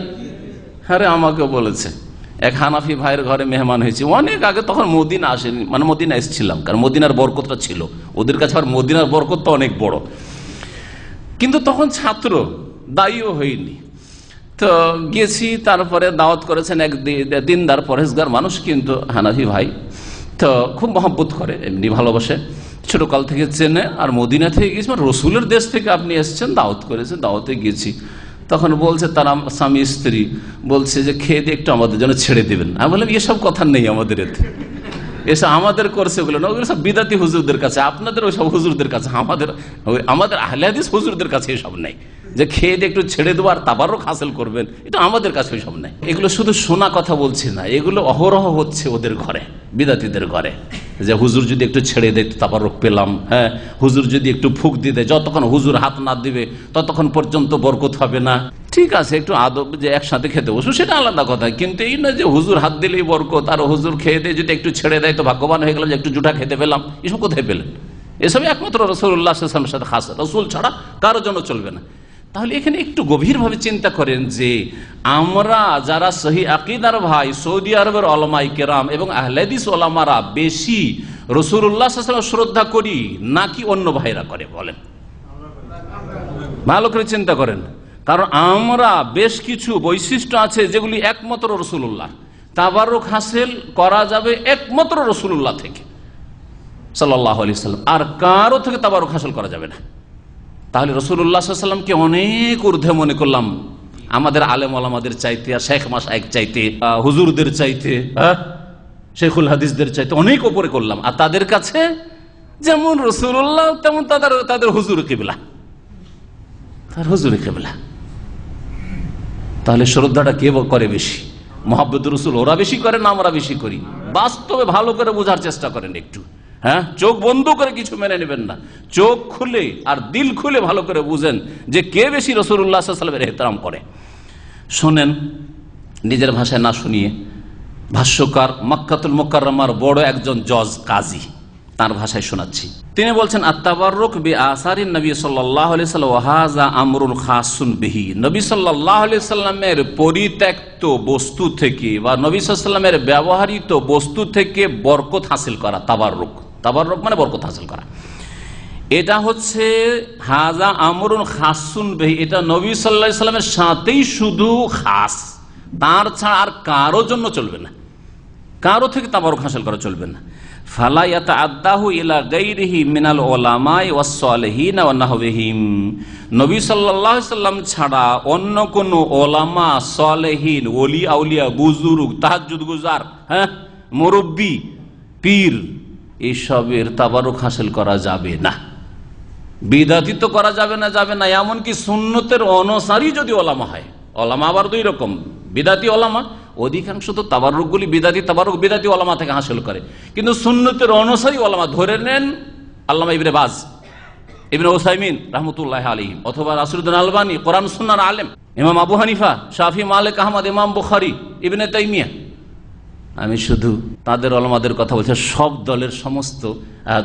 আরে আমাকে বলেছে। এক হানাফি ভাইয়ের ঘরে মেহমান হয়েছে। অনেক আগে তখন মদিনা আসেনি মানে মদিনা এসেছিলাম, কারণ মদিনার বরকতটা ছিল। ওদের কাছে আর মদিনার বরকত তো অনেক বড়। কিন্তু তখন ছাত্র দায়ীও হয়নি। তো গেছি, তারপরে দাওয়াত করেছেন এক দিনদার পরেশগার মানুষ কিন্তু হানাফি ভাই। তো খুব মহব্বত করে, এমনি ভালোবাসে। ছোটকাল থেকে চেনে, আর মদিনা থেকে গেছি রসুলের দেশ থেকে আপনি এসছেন, দাওয়াত করেছেন, দাওয়াতে গেছি। তখন বলছে তার স্বামী স্ত্রী বলছে যে, খেয়ে দিয়ে একটু আমাদের জন্য ছেড়ে দেবেন। আমি বললাম, এসব কথা নেই আমাদের এতে। এসব আমাদের করছে ওগুলো না ওগুলো সব বিদাতি হুজুরদের কাছে। আপনাদের ওই সব হুজুরদের কাছে, আমাদের আমাদের আহলাদিস হুজুরদের কাছে এসব নেই। যে খেয়ে একটু ছেড়ে দেবো আর তাবারও হাসিল করবেন এটা আমাদের কাছে সব নেই। এগুলো শুধু শোনা কথা বলছি না, এগুলো অহরহ হচ্ছে ওদের ঘরে, বিদাতিদের ঘরে। যে হুজুর যদি একটু ছেড়ে দেয় তাবারক পেলাম হ্যাঁ হুজুর যদি একটু ফুক দিয়ে দেয়, যতক্ষণ হুজুর হাত না দিবে, ততক্ষণ পর্যন্ত বরকত হবে না। ঠিক আছে, একটু আদব যে একসাথে খেতে বসু, সেটা আলাদা কথা, কিন্তু এই না যে হুজুর হাত দিলেই বরকত, আর হুজুর খেয়ে দিয়ে যদি একটু ছেড়ে দেয়, তো ভাগ্যবান হয়ে গেলাম যে একটু জুটা খেতে পেলাম, এসব কোথায় পেলেন? এসব একমাত্র রসুল্লাহামের সাথে খাস, রসুল ছাড়া কারোর জন্য চলবে না। তাহলে এখানে একটু গভীরভাবে চিন্তা করেন যে আমরা যারা সহি আকিদার ভাই, সৌদি আরবের অলমাই কেরাম এবং আহলেদিস ওলামারা বেশি রসুল্লাহ শ্রদ্ধা করি নাকি অন্য ভাইরা করে বলেন? ভালো করে চিন্তা করেন। কারণ আমরা বেশ কিছু বৈশিষ্ট্য আছে যেগুলি একমাত্র রসুল্লাহ তাবারুক হাসিল করা যাবে একমাত্র রসুল্লাহ থেকে সাল্লাহ আলি সাল্লাম আর কারও থেকে তাবারুক হাসিল করা যাবে না। তাহলে রসুল্লাহামকে অনেক ঊর্ধ্বে মনে করলাম। আমাদের আলেম আলামাদের চাইতে আর শেখ মাসাইক চাইতে হুজুরদের চাইতে শেখুল হাদিসদের চাইতে অনেক ওপরে করলাম। আর তাদের কাছে যেমন রসুল্লাহ তেমন তাদের তাদের হুজুর কেবলা। তার হুজুর কেবলা। তাহলে শ্রদ্ধাটা কে করে বেশি? মোহাম্মদ রসুল ওরা বেশি করে না আমরা বেশি করি। বাস্তবে ভালো করে বোঝার চেষ্টা করেন একটু। হ্যাঁ? চোখ বন্ধ করে কিছু মেনে নেবেন না। চোখ খুলে আর দিল খুলে ভালো করে বুঝেন যে কে বেশি রসুল্লাহামের এহতারাম করে। শোনেন, নিজের ভাষায় না শুনিয়ে ভাষ্যকার মক্কাতুল মোকার বড় একজন জজ কাজী তার ভাষায় শোনাচ্ছি। তিনি বলছেন আত্মাবারক বি আসারিন নবী সাল্লাহ ওয়াহাজা আমরুল খাসুন বিহি। নবী সাল্লাহ সাল্লামের পরিত্যক্ত বস্তু থেকে বা নবী সাল্লামের ব্যবহৃত বস্তু থেকে বরকত হাসিল করা তাবারুক তাবারক মানে বরকত হাসিল করা। এটা হচ্ছে হাজা আমরুন খাসুন বেহি। এটা নবী সাল্লাহ সাল্লামের সাথেই শুধু খাস। তার ছাড়া আর কারও জন্য চলবে না। কারও থেকে তাবারক হাসিল করা চলবে না। মিনাল ছাড়া অন্য কোন ওলামা আউলিয়া গুজার হ্যাঁ মুরব্বী, পীর এইসবের তাবারক হাসিল করা যাবে না। বিদাতিত করা যাবে না যাবে না। এমনকি সুন্নতের অনুসারী যদি ওলামা হয়, ওলামা আবার দুই রকম। বিদাতি ওলামা, অধিকাংশ তো তাবারুকগুলি বিদাতি, তাবারুক বিদাতি ওলামা থেকে হাসিল করে। কিন্তু সুন্নতের অনসারী ওলামা, ধরে নেন আল্লামা ইবনে বাজ, ইবনে ওসাইমিন রহমতুল্লাহ আলিম অথবা রাসুলুদ্দিন আলবানী, কোরআন সুন্নার আলেম, ইমাম আবু হানিফা, শাফি, মালিক আহমদ, ইমাম বুখারি, ইবনে তাইমিয়া। আমি শুধু তাদের অলমাদের কথা বলছি, সব দলের সমস্ত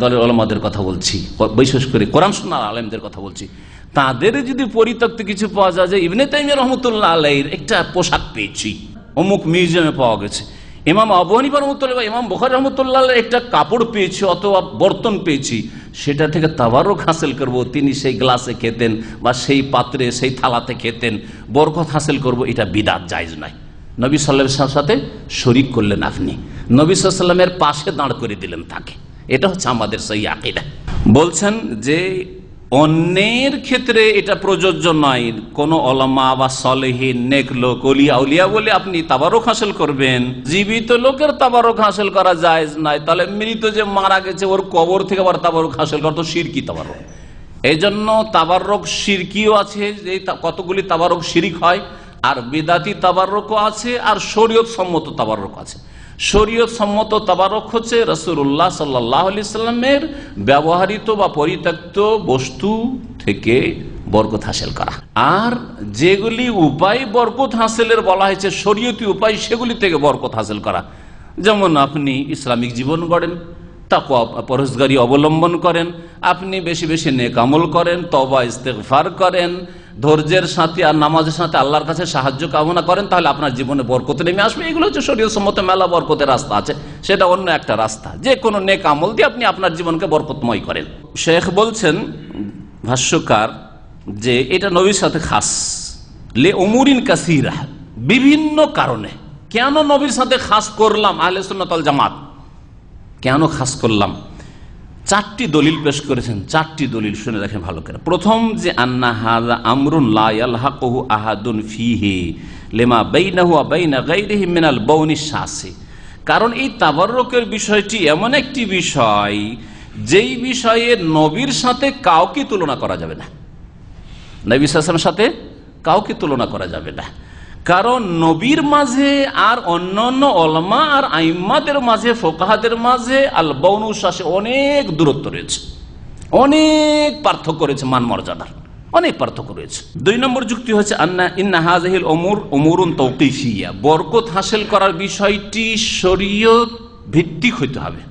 দলের অলমাদের কথা বলছি। বিশেষ করে কোরআন শোনার আলেমদের কথা বলছি। তাদের যদি পরিত্যক্ত কিছু পাওয়া যায়, যে ইবনে তাইমিয়া রহমতুল্লাহ আলাইয়ের একটা পোশাক পেয়েছি, অমুক মিউজিয়ামে পাওয়া গেছে। ইমাম আবু হানিফা রহমতুল্লাহ বা ইমাম বখার রহমতুল্লাহ একটা কাপড় পেয়েছি অথবা বর্তন পেয়েছি, সেটা থেকে তাবারক হাসিল করব, তিনি সেই গ্লাসে খেতেন বা সেই পাত্রে, সেই থালাতে খেতেন। বরকত হাসিল করব, এটা বিদাত জায়জ নয় নবী সাল্লামের সাথে শরিক করলেন আপনি। নবী সাল্লামের পাশে দাঁড় করে দিলেন তাকে। এটা হচ্ছে আমাদের সেই আকিদা। বলছেন যে, অন্যের ক্ষেত্রে এটা প্রযোজ্য নয়। কোন অলমা বা সলেহীন, নেক লোক, অলিয়া উলিয়া বলে আপনি তাবারক হাসিল করবেন। জীবিত লোকের তাবারক হাসিল করা যায় নাই তাহলে মৃত যে মারা গেছে, ওর কবর থেকে আবার তাবারক হাসিল করা তো সিরকি তাবারক। এই জন্য তাবারক সিরকিও আছে, যে কতগুলি তাবারক শিরিক হয় আর বেদাতি তাবারকও আছে, আর শরীয়ত সম্মত তাবারক আছে। শরীয়ত সম্মত তাবারক হচ্ছে রসুল্লাহ সাল্লাহ আলি সাল্লামের ব্যবহৃত বা পরিত্যক্ত বস্তু থেকে বরকত হাসিল করা। আর যেগুলি উপায় বরকত হাসিলের বলা হয়েছে, শরীয়তি উপায় সেগুলি থেকে বরকত হাসিল করা। যেমন আপনি ইসলামিক জীবন গড়েন তাকুয়া পরহেজগারি অবলম্বন করেন, আপনি বেশি বেশি নেকামল করেন তবা ইস্তেকফার করেন ধৈর্যের সাথে আর নামাজের সাথে আল্লাহর কাছে সাহায্য কামনা করেন, তাহলে আপনার জীবনে বরকত নেমে আসবে। এগুলো হচ্ছে শরীর সম্মত মেলা বরকতের রাস্তা আছে। সেটা অন্য একটা রাস্তা। যে কোনো নেক আমল দিয়ে আপনি আপনার জীবনকে বরকতময় করেন। শেখ বলছেন, ভাষ্যকার, যে এটা নবীর সাথে খাস। লে অমুরিন কাসিরা, বিভিন্ন কারণে। কেন নবীর সাথে খাস করলাম আহলে সুন্নাতল জামাত? কেন খাস করলাম? চারটি দলিল পেশ করেছেন, চারটি দলিল শুনে রাখেন ভালো করে। প্রথম যে, আন্না হাজা আমরুন লাহু আহাদুন ফিহে লেমা বেইনাহু বাইনা গাইরিহি মিনাল বৌনি শাসে। কারণ এই তাবারকের বিষয়টি এমন একটি বিষয়, যেই বিষয়ে নবীর সাথে কাউকে তুলনা করা যাবে না। নবী সাথে কাউকে তুলনা করা যাবে না। কারণ নবীর মাঝে আর অন্যান্য অলমা আর আইম্মাদের মাঝে, ফোকাহাদের মাঝে আল বৌনুশ্বাসে অনেক দূরত্ব রয়েছে। অনেক পার্থক্য রয়েছে মান মর্যাদার। অনেক পার্থক্য রয়েছে। দুই নম্বর যুক্তি হচ্ছে আন্না ইন্না হাজহিল অমুর অমুরুন তৌকিফিয়া বরকত হাসিল করার বিষয়টি শরীয়ত ভিত্তিক হইতে হবে।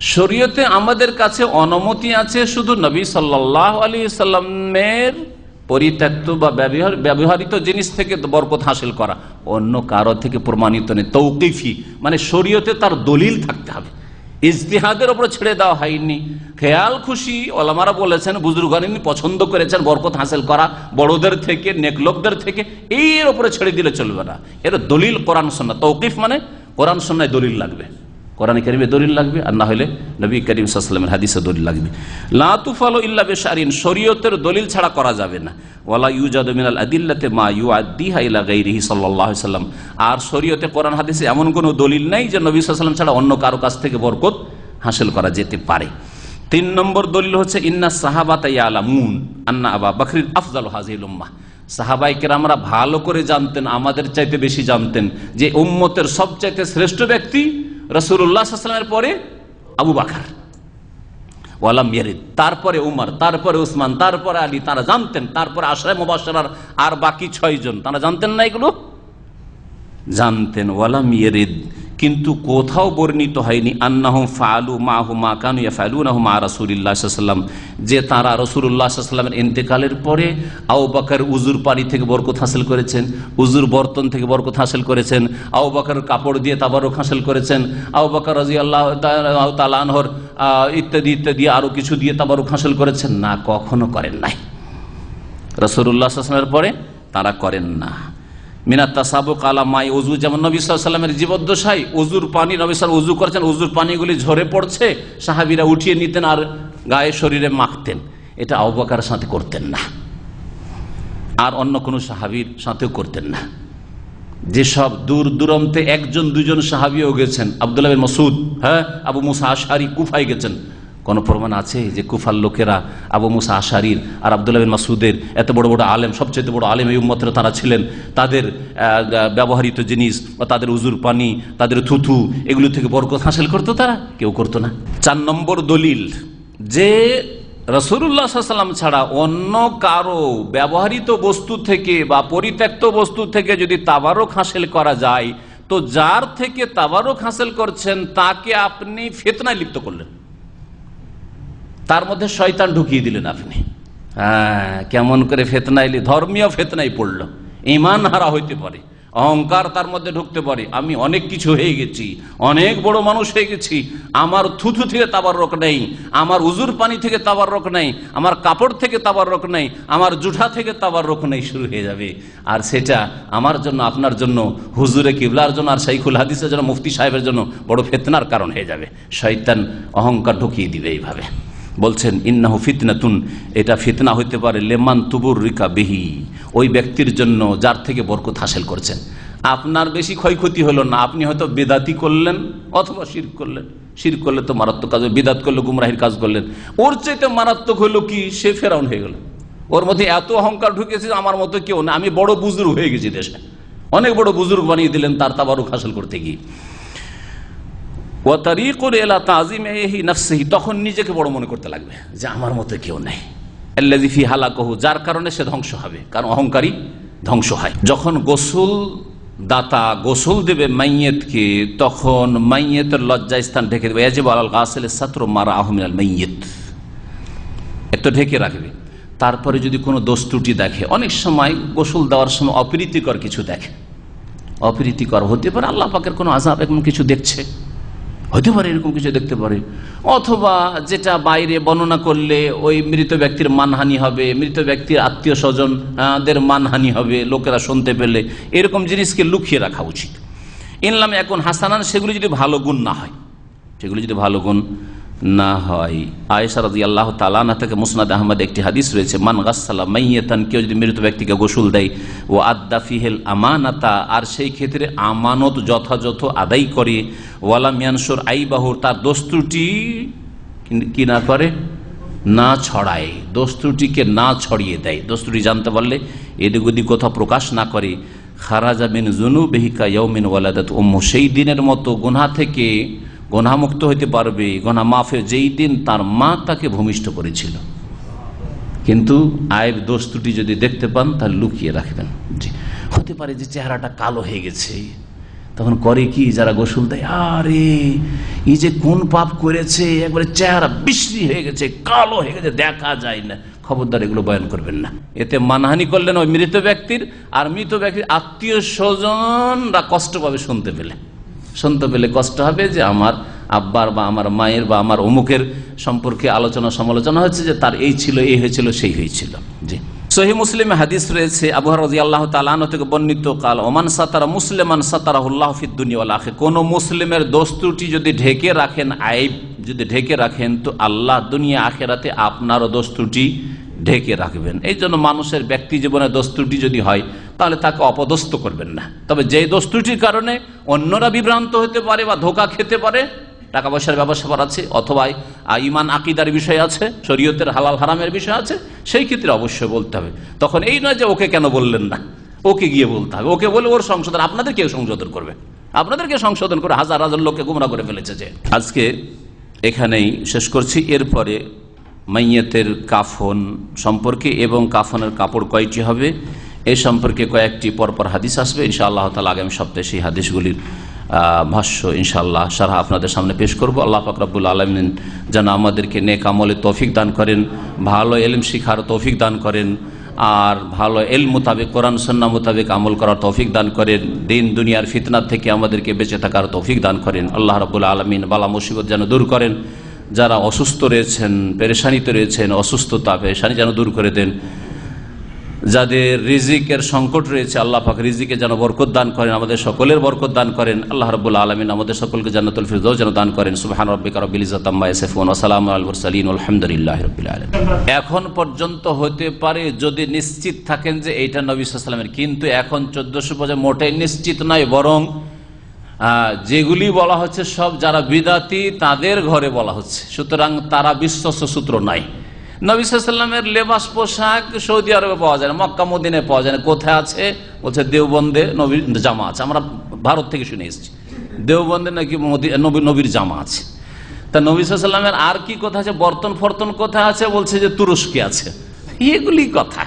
শরীয়তে আমাদের কাছে অনুমতি আছে শুধু নবী সাল্লাহ আলী সাল্লামের পরিত্যক্ত বা ব্যবহার ব্যবহৃত জিনিস থেকে বরকত হাসিল করা। অন্য কারও থেকে প্রমাণিত নেই। তৌকিফি মানে শরীয়তে তার দলিল থাকতে হবে। ইজতিহাদের ওপর ছেড়ে দেওয়া হয়নি। খেয়াল খুশি, ওলামারা বলেছেন, বুজুর্গানি পছন্দ করেছেন বরকত হাসিল করা, বড়দের থেকে নেকলোকদের থেকে, এর ওপরে ছেড়ে দিলে চলবে না। এর দলিল কোরআন সন্না তৌকিফ মানে কোরআন সন্ন্যায় দলিল লাগবে। কোরআন করিমে দলিল লাগবে আর না হলে নবী করিম সাল্লামের হাদিসে দলিল লাগবে। লাতুফালো ইল্লা বেশারিন, শরীয়তের দলিল ছাড়া করা যাবে না। ওয়ালা ইউজাদ মিনাল আদিল্লাতে মা ইউ আদিহা ইলা গাইরিহি সাল্লাল্লাহু আলাইহি সাল্লাম আর শরীয়তে কোরআন হাদিসে এমন কোনো দলিল নাই যে নবী সাল্লাম ছাড়া অন্য কারও কাছ থেকে বরকত হাসিল করা যেতে পারে। তিন নম্বর দলিল হচ্ছে, ইন্না সাহাবাতা ইয়ালামুন আন্না আবা বকরিন আফজাল হাজিল উম্মাহ। সাহাবাই কেরামরা ভালো করে জানতেন, আমাদের চাইতে বেশি জানতেন যে উম্মতের সবচাইতে শ্রেষ্ঠ ব্যক্তি রসুল্লাহামের পরে আবু বাকার। ওয়ালাম তারপরে উমর, তারপরে উসমান, তারপরে আলী, তারা জানতেন, তারপরে আশরায় মুবাসার আর বাকি ছয়জন। তারা জানতেন না এগুলো? জানতেন। ওয়ালাম ইয়ারিদ কিন্তু কোথাও বর্ণিত হয়নি, আন্নাহুম ফালু মাহু মা কানু ফালু মা রাসুলিল্লাহাম যে তারা রসুল্লাহামের ইন্তেকালের পরে আউ বাকার উজুর পানি থেকে বরকত হাসিল করেছেন উজুর বর্তন থেকে বরকত হাসিল করেছেন আউ বাকার কাপড় দিয়ে তাবারক হাসিল করেছেন আউ বাকার রাজি আল্লাহ তালানহর ইত্যাদি ইত্যাদি আরও কিছু দিয়ে তাবারক হাসিল করেছেন। না, কখনো করেন নাই। রসুল্লাহামের পরে তারা করেন না। মাই অজু যেমন সাল্লামের অজুর পানি অজুর পানিগুলি ঝরে পড়ছে, সাহাবিরা উঠিয়ে নিতেন আর গায়ে শরীরে মাখতেন। এটা সাথে করতেন না। আর অন্য কোনো সাহাবির সাথেও করতেন না। যেসব দূর দূরান্তে একজন দুজন সাহাবিও গেছেন, আবদুল্লাহ মসুদ হ্যাঁ আবু মুসা আশারি কুফাই গেছেন। কোনো প্রমাণ আছে যে কুফার লোকেরা আবু মুসা আশারির আর আবদুল্লাহ মাসুদের এত বড় বড় আলেম সবচেয়ে বড় আলেম এই উম্মতের তারা ছিলেন? তাদের ব্যবহৃত জিনিস বা তাদের উজুর পানি, তাদের থুথু, এগুলো থেকে বরকত হাসিল করতো তারা? কেউ করতো না। চার নম্বর দলিল, যে রসুল্লাহ সাল্লাম ছাড়া অন্য কারও ব্যবহৃত বস্তু থেকে বা পরিত্যক্ত বস্তু থেকে যদি তাবারক হাসিল করা যায়, তো যার থেকে তাবারক হাসিল করছেন তাকে আপনি ফেতনায় লিপ্ত করলেন। তার মধ্যে শয়তান ঢুকিয়ে দিলেন আপনি। হ্যাঁ কেমন করে ফেতনাইলি ধর্মীয় ফেতনাই পড়ল। ইমান হারা হইতে পারে, অহংকার তার মধ্যে ঢুকতে পারে। আমি অনেক কিছু হয়ে গেছি, অনেক বড় মানুষ হয়ে গেছি। আমার থুথু থেকে তাবার রোক নেই, আমার উজুর পানি থেকে তাবার রোক নেই, আমার কাপড় থেকে তাবার রোক নেই, আমার জুঠা থেকে তাবার রোক নেই শুরু হয়ে যাবে। আর সেটা আমার জন্য, আপনার জন্য, হুজুরে কিবলার জন্য আর শাইখুল হাদিসের জন্য, মুফতি সাহেবের জন্য বড় ফেতনার কারণ হয়ে যাবে। শয়তান অহংকার ঢুকিয়ে দিবে এইভাবে। বলছেন, ইন্নাহু ফিতনাতুন। এটা ফিতনা হইতে পারে, লেমান তুবুর রিকা বিহি। ওই ব্যক্তির জন্য যার থেকে বরকত হাসিল করছেন। আপনার বেশি ক্ষয়ক্ষতি হলো না, আপনি হয়তো বেদাতি করলেন অথবা শির করলেন। শির করলে তো মারাত্মক কাজ বিদাত করলে গুমরাহির কাজ করলেন। ওর চাইতে মারাত্মক হলো কি? সে ফেরাউন হয়ে গেল। ওর মধ্যে এত অহংকার ঢুকেছে, আমার মতো কেউ না। আমি বড় বুজুর্গ হয়ে গেছি দেশে। অনেক বড় বুজুর্গ বানিয়ে দিলেন তার তাবারুক হাসিল করতে গিয়ে। তখন নিজেকে বড় মনে করতে লাগবে যে আমার মতো কেউ নেই। ফি হালাকহু, যার কারণে সে ধ্বংস হবে, কারণ অহংকারী ধ্বংস হয়। যখন গোসল দাতা গোসল দেবে মাইয়েতকে, তখন মাইয়েতের লজ্জা স্থান ঢেকে দেবে। এজেব আল গাছেল সাত্র মারা আহমিন আল মাইয়েত। একটু ঢেকে রাখবে। তারপরে যদি কোনো দোষ ত্রুটি দেখে, অনেক সময় গোসল দেওয়ার সময় অপ্রীতিকর কিছু দেখে। অপ্রীতিকর হতে পারে, আল্লাহ পাকের কোনো আজাব এমন কিছু দেখছে। হতে পারে এরকম কিছু দেখতে পারে। অথবা যেটা বাইরে বর্ণনা করলে ওই মৃত ব্যক্তির মানহানি হবে, মৃত ব্যক্তির আত্মীয় স্বজনদের মানহানি হবে, লোকেরা শুনতে পেলে। এরকম জিনিসকে লুকিয়ে রাখা উচিত। ইনলাম এখন হাসানান, সেগুলি যদি ভালো গুণ না হয়, সেগুলি যদি ভালো গুণ না হয়। আয়েশা আল্লাহ তালানা থেকে মুসনাদ আহমদ একটি হাদিস রয়েছে, মান গাছাল্লাহ মাইয়েতান কেউ যদি মৃত ব্যক্তিকে গোসল দেয় ও আদা ফিহেল আমানাতা আর সেই ক্ষেত্রে আমানত যথাযথ আদায় করে ওয়ালা মিয়ানসুর আইবাহুর তার দস্তুটি কি না করে? না ছড়ায়। দস্তুটিকে না ছড়িয়ে দেয়। দস্তুটি জানতে পারলে এদিক ওদিক কোথাও প্রকাশ না করে। খারাজা বিন জুনু বেহিকা ইয়মিন ওয়ালাদাত ওম্ম সেই দিনের মতো গুনা থেকে গোনামুক্ত হইতে পারবে গোনা মাফে যেই দিন তার মা তাকে ভূমিষ্ঠ করেছিল। কিন্তু আয়ের দোষ ত্রুটি যদি দেখতে পান, তাহলে লুকিয়ে রাখবেন। জি, হতে পারে যে চেহারাটা কালো হয়ে গেছে। তখন করে কি যারা গোসল দেয়, আরে, এই যে কোন পাপ করেছে, একবারে চেহারা বিশ্রী হয়ে গেছে, কালো হয়ে গেছে, দেখা যায় না। খবরদার এগুলো বয়ান করবেন না। এতে মানহানি করলেন ওই মৃত ব্যক্তির আর মৃত ব্যক্তির আত্মীয় স্বজনরা কষ্ট পাবে শুনতে পেলে। শুনতে পেলে কষ্ট হবে যে আমার আব্বার বা আমার মায়ের বা আমার অমুকের সম্পর্কে আলোচনা সমালোচনা হচ্ছে যে তার এই ছিল, এই হয়েছিল, সেই হয়েছিল। জি। সহি মুসলিম হাদিস রয়েছে আবহার রাজি আল্লাহ থেকে বর্ণিত কাল, ওমান সাতারা মুসলিমান সাতারাহুল্লাহ ফিদ্দুনিয়ালাখে কোন মুসলিমের দোস্তুটি যদি ঢেকে রাখেন, আইব যদি ঢেকে রাখেন, তো আল্লাহ দুনিয়া আখেরাতে আপনারও দোস্তুটি ঢেকে রাখবেন। এই জন্য মানুষের ব্যক্তি জীবনে দস্তুটি যদি হয় তাহলে তাকে অপদস্থ করবেন না। তবে যে দস্তুটির কারণে অন্যরা বিভ্রান্ত হতে পারে বা ধোকা খেতে পারে টাকা পয়সার ব্যবসা আছে অথবা ইমান আকিদার বিষয় আছে, শরীয়তের হালাল হারামের বিষয় আছে, সেই ক্ষেত্রে অবশ্যই বলতে হবে। তখন এই নয় যে ওকে কেন বললেন না, ওকে গিয়ে বলতে হবে। ওকে বলে ওর সংশোধন, আপনাদের কেউ সংশোধন করবে? আপনাদেরকে সংশোধন করে হাজার হাজার লোককে গুমরা করে ফেলেছে যে? আজকে এখানেই শেষ করছি। এরপরে মাইয়েতের কাফন সম্পর্কে এবং কাফনের কাপড় কয়টি হবে? এ সম্পর্কে কয়েকটি পরপর হাদিস আসবে। ইনশা আল্লাহ তালা আগামী সপ্তাহে সেই হাদিসগুলির ভাষ্য ইনশাআল্লাহ সারা আপনাদের সামনে পেশ করব। আল্লাহ ফাকরাবুল আলমিন যেন আমাদেরকে নেক আমলে তৌফিক দান করেন, ভালো এলম শিখার তৌফিক দান করেন, আর ভালো এল মোতাবেক, কোরআন সন্না মোতাবেক আমল করার তৌফিক দান করেন, দিন দুনিয়ার ফিতনার থেকে আমাদেরকে বেঁচে থাকার তৌফিক দান করেন। আল্লাহ রাবুল আলমিন বালা মুসিবত যেন দূর করেন, যারা অসুস্থ রয়েছেন, পেরেশানিতে রয়েছেন, অসুস্থতা, পেরেশানি যেন দূর করে দেন। যাদের রিজিকের সংকট রয়েছে, আল্লাহ পাক রিজিকে যেন বরকত দান করেন, আমাদের সকলের বরকত দান করেন। আল্লাহ রবুল্লা আলমিন আমাদের সকলকে জান্নাতুল ফিরদৌস যেন দান করেন। সুবহান রব্বিকা রব্বিল ইজ্জাতাম্মা ইয়াসিফুন, ওয়া সালামু এখন পর্যন্ত হতে পারে যদি নিশ্চিত থাকেন যে এইটা নবী সাল্লামের কিন্তু এখন 1400 বছর মোটেই নিশ্চিত নয় বরং যেগুলি বলা হচ্ছে সব যারা বিদাতি তাদের ঘরে বলা হচ্ছে। সুতরাং তারা বিশ্বস্ত সূত্র নাই। নবিসাল্লামের লেবাস পোশাক সৌদি আরবে পাওয়া যায় না, মক্কা মদিনে পাওয়া যায় না। কোথায় আছে? বলছে দেওবন্দে নবীর জামা আছে আমরা ভারত থেকে শুনে এসেছি। দেওবন্দে নাকি নবীর জামা আছে তা নবিসাল্লামের আর কি কথা আছে? বর্তন ফর্তন কোথায় আছে? বলছে যে তুরস্কে আছে। এগুলি কথা।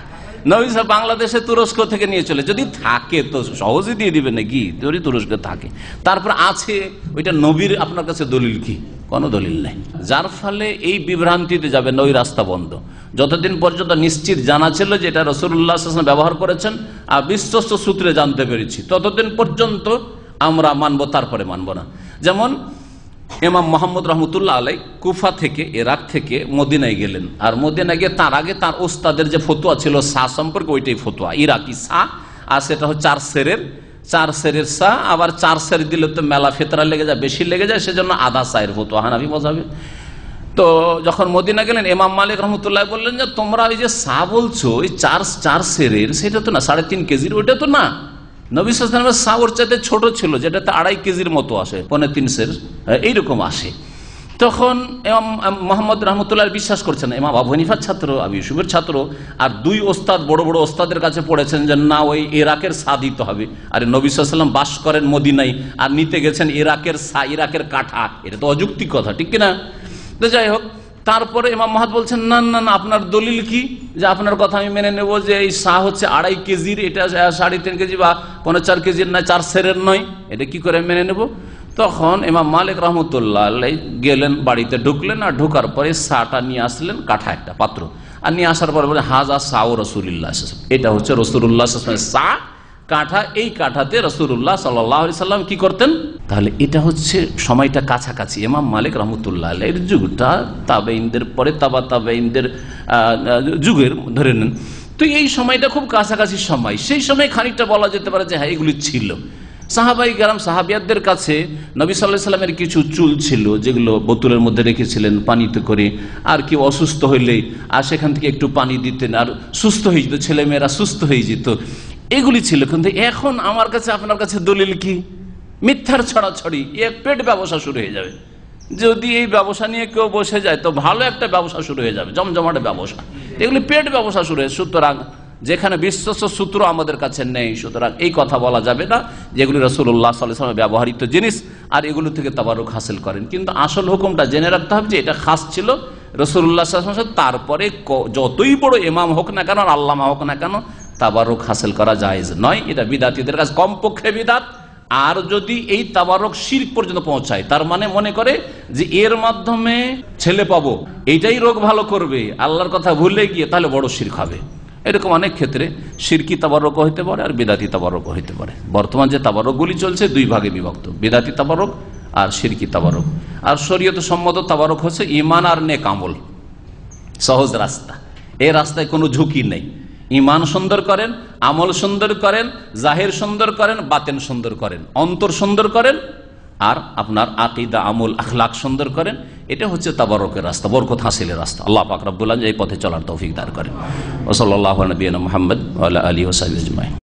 নবী সাহেব বাংলাদেশে তুরস্ক থেকে নিয়ে চলে। যদি থাকে তো সহজে দিয়ে দিবে নাকি? যদি তুরস্কে থাকে। তারপর আছে, ওইটা নবীর আপনার কাছে দলিল কি? কোনো দলিল নেই। যার ফলে এই বিভ্রান্তিতে যাবে নই রাস্তা বন্ধ। যতদিন পর্যন্ত নিশ্চিত জানা ছিল যে এটা রসুল্লাহ ব্যবহার করেছেন, আর বিশ্বস্ত সূত্রে জানতে পেরেছি, ততদিন পর্যন্ত আমরা মানব, তারপরে মানব না। যেমন এমাম মোহাম্মদ রহমতুল্লাহ আলাই কুফা থেকে এরাক থেকে মদিনায় গেলেন। আর মদিনায় গিয়ে তার আগে তার ওস্তাদের যে ফতুয়া ছিল সা সম্পর্কে ওইটাই ফতুয়া, ইরাকি সা আর সেটা হচ্ছে চার সেরের চার সেরের সা আবার চার সের দিলে তো মেলা ফেতরা লেগে যায়, বেশি লেগে যায়, সেজন্য আধা সাহের ফতুয়া হানাবি মজাবে। তো যখন মদিনা গেলেন এমাম মালিক রহমতুল্লাহ বললেন যে, তোমরা ওই যে সা বলছো, ওই চার চার সেরের, সেটা তো না, সাড়ে তিন কেজির, ওইটা তো না। নবী সালামের ওর চাইতে ছোট ছিল, যেটাতে আড়াই কেজির মতো আসে পনেরো তিন সের এইরকম আসে। তখন মোহাম্মদ রহমতুল্লাহ বিশ্বাস করছেন এমাম আবু হানিফার ছাত্র, আবু ইউসুফের ছাত্র, আর দুই ওস্তাদ, বড় বড় ওস্তাদের কাছে পড়েছেন যে, না, ওই ইরাকের সা দিতে হবে। আর নবী সাল্লাম বাস করেন মদিনাই আর নিতে গেছেন ইরাকের সা, ইরাকের কাঠা। এটা তো অযৌক্তিক কথা, ঠিক কিনা? তো যাই হোক তারপরে ইমাম মাহাদ বলছেন, না না না, আপনার দলিল কি? যে আপনার কথা আমি মেনে নেব যে এই শাহ হচ্ছে আড়াই কেজির, এটা সাড়ে তিন কেজি বা পনেরো চার কেজির নয়, চার সেরের নয়, এটা কি করে মেনে নেব? তখন ইমাম মালিক রহমতুল্লাহ গেলেন, বাড়িতে ঢুকলেন আর ঢোকার পরে শাহটা নিয়ে আসলেন কাঠা একটা পাত্র। আর নিয়ে আসার পরে বলে, হাজা শাহ রসুল্লাহ এটা হচ্ছে রসুল্লাহ শাহ কাঠা, এই কাঠাতে রসুল্লাহ সাল্লাম কি করতেন? তাহলে এটা হচ্ছে সময়টা কাছাকাছি। এমাম মালিক রহমতুল্লাহ এর যুগটা তাবেইনদের পরে তাবা তাবেইনদের যুগের ধরে নেন। তো এই সময়টা খুব কাছাকাছি সময়। সেই সময় খানিকটা বলা যেতে পারে যে হ্যাঁ এগুলি ছিল। সাহাবাই গ্রাম সাহাবিয়াদের কাছে নবী সাল্লাহ সাল্লামের কিছু চুল ছিল, যেগুলো বোতলের মধ্যে রেখেছিলেন পানিতে করে। আর কেউ অসুস্থ হইলে, আর সেখান থেকে একটু পানি দিতেন। আর সুস্থ হয়ে যেত, ছেলেমেয়েরা সুস্থ হয়ে যেত। এগুলি ছিল কিন্তু এখন আমার কাছে, আপনার কাছে দলিল কি? মিথ্যার ছড়াছড়ি। এক পেট ব্যবসা শুরু হয়ে যাবে। যদি এই ব্যবসা নিয়ে কেউ বসে যায়, তো ভালো একটা ব্যবসা শুরু হয়ে যাবে, জমজমাটে ব্যবসা। এগুলি পেট ব্যবসা শুরু হয়ে সুতরাং যেখানে বিশ্বস্ত সূত্র আমাদের কাছে নেই, সুতরাং এই কথা বলা যাবে না, যেগুলি রসুল্লাহ সাল্লামের ব্যবহৃত জিনিস, আর এগুলো থেকে তাবারুক হাসিল করেন। কিন্তু আসল হুকুমটা জেনে রাখতে হবে যে এটা খাস ছিল রসুল্লাহ তারপরে যতই বড় এমাম হোক না কেন আল্লামা হোক না কেন তাবারক হাসিল করা যায় নয়। এটা বিদাতিদের কাছে কমপক্ষে বিদাত। আর যদি এই তাবারক শির পর্যন্ত পৌঁছায়, তার মানে মনে করে যে এর মাধ্যমে ছেলে পাবো এইটাই রোগ ভালো করবে, আল্লাহর কথা ভুলে গিয়ে তাহলে বড় শির খাবে এরকম অনেক ক্ষেত্রে সিরকি তাবারক হইতে পারে আর বেদাতি তাবারক হইতে পারে। বর্তমান যে তাবারকগুলি চলছে, দুই ভাগে বিভক্ত, বেদাতি তাবারক আর সিরকি তাবারক। আর শরীয়ত সম্মত তাবারক হচ্ছে ইমান আর নেক আমল। সহজ রাস্তা। এই রাস্তায় কোনো ঝুঁকি নেই। ইমান সুন্দর করেন, আমল সুন্দর করেন, জাহের সুন্দর করেন বাতেন সুন্দর করেন, অন্তর সুন্দর করেন, আর আপনার আকিদা, আমল, আখলাক সুন্দর করেন, এটা হচ্ছে তাবারকের রাস্তা, বরকত হাসিলের রাস্তা। আল্লাহ পাক রব্বুল্লাহ এই পথে চলার তৌফিক দার করেন। ওসল্লাহ নবীন মোহাম্মদ আলী ওসাইজমাই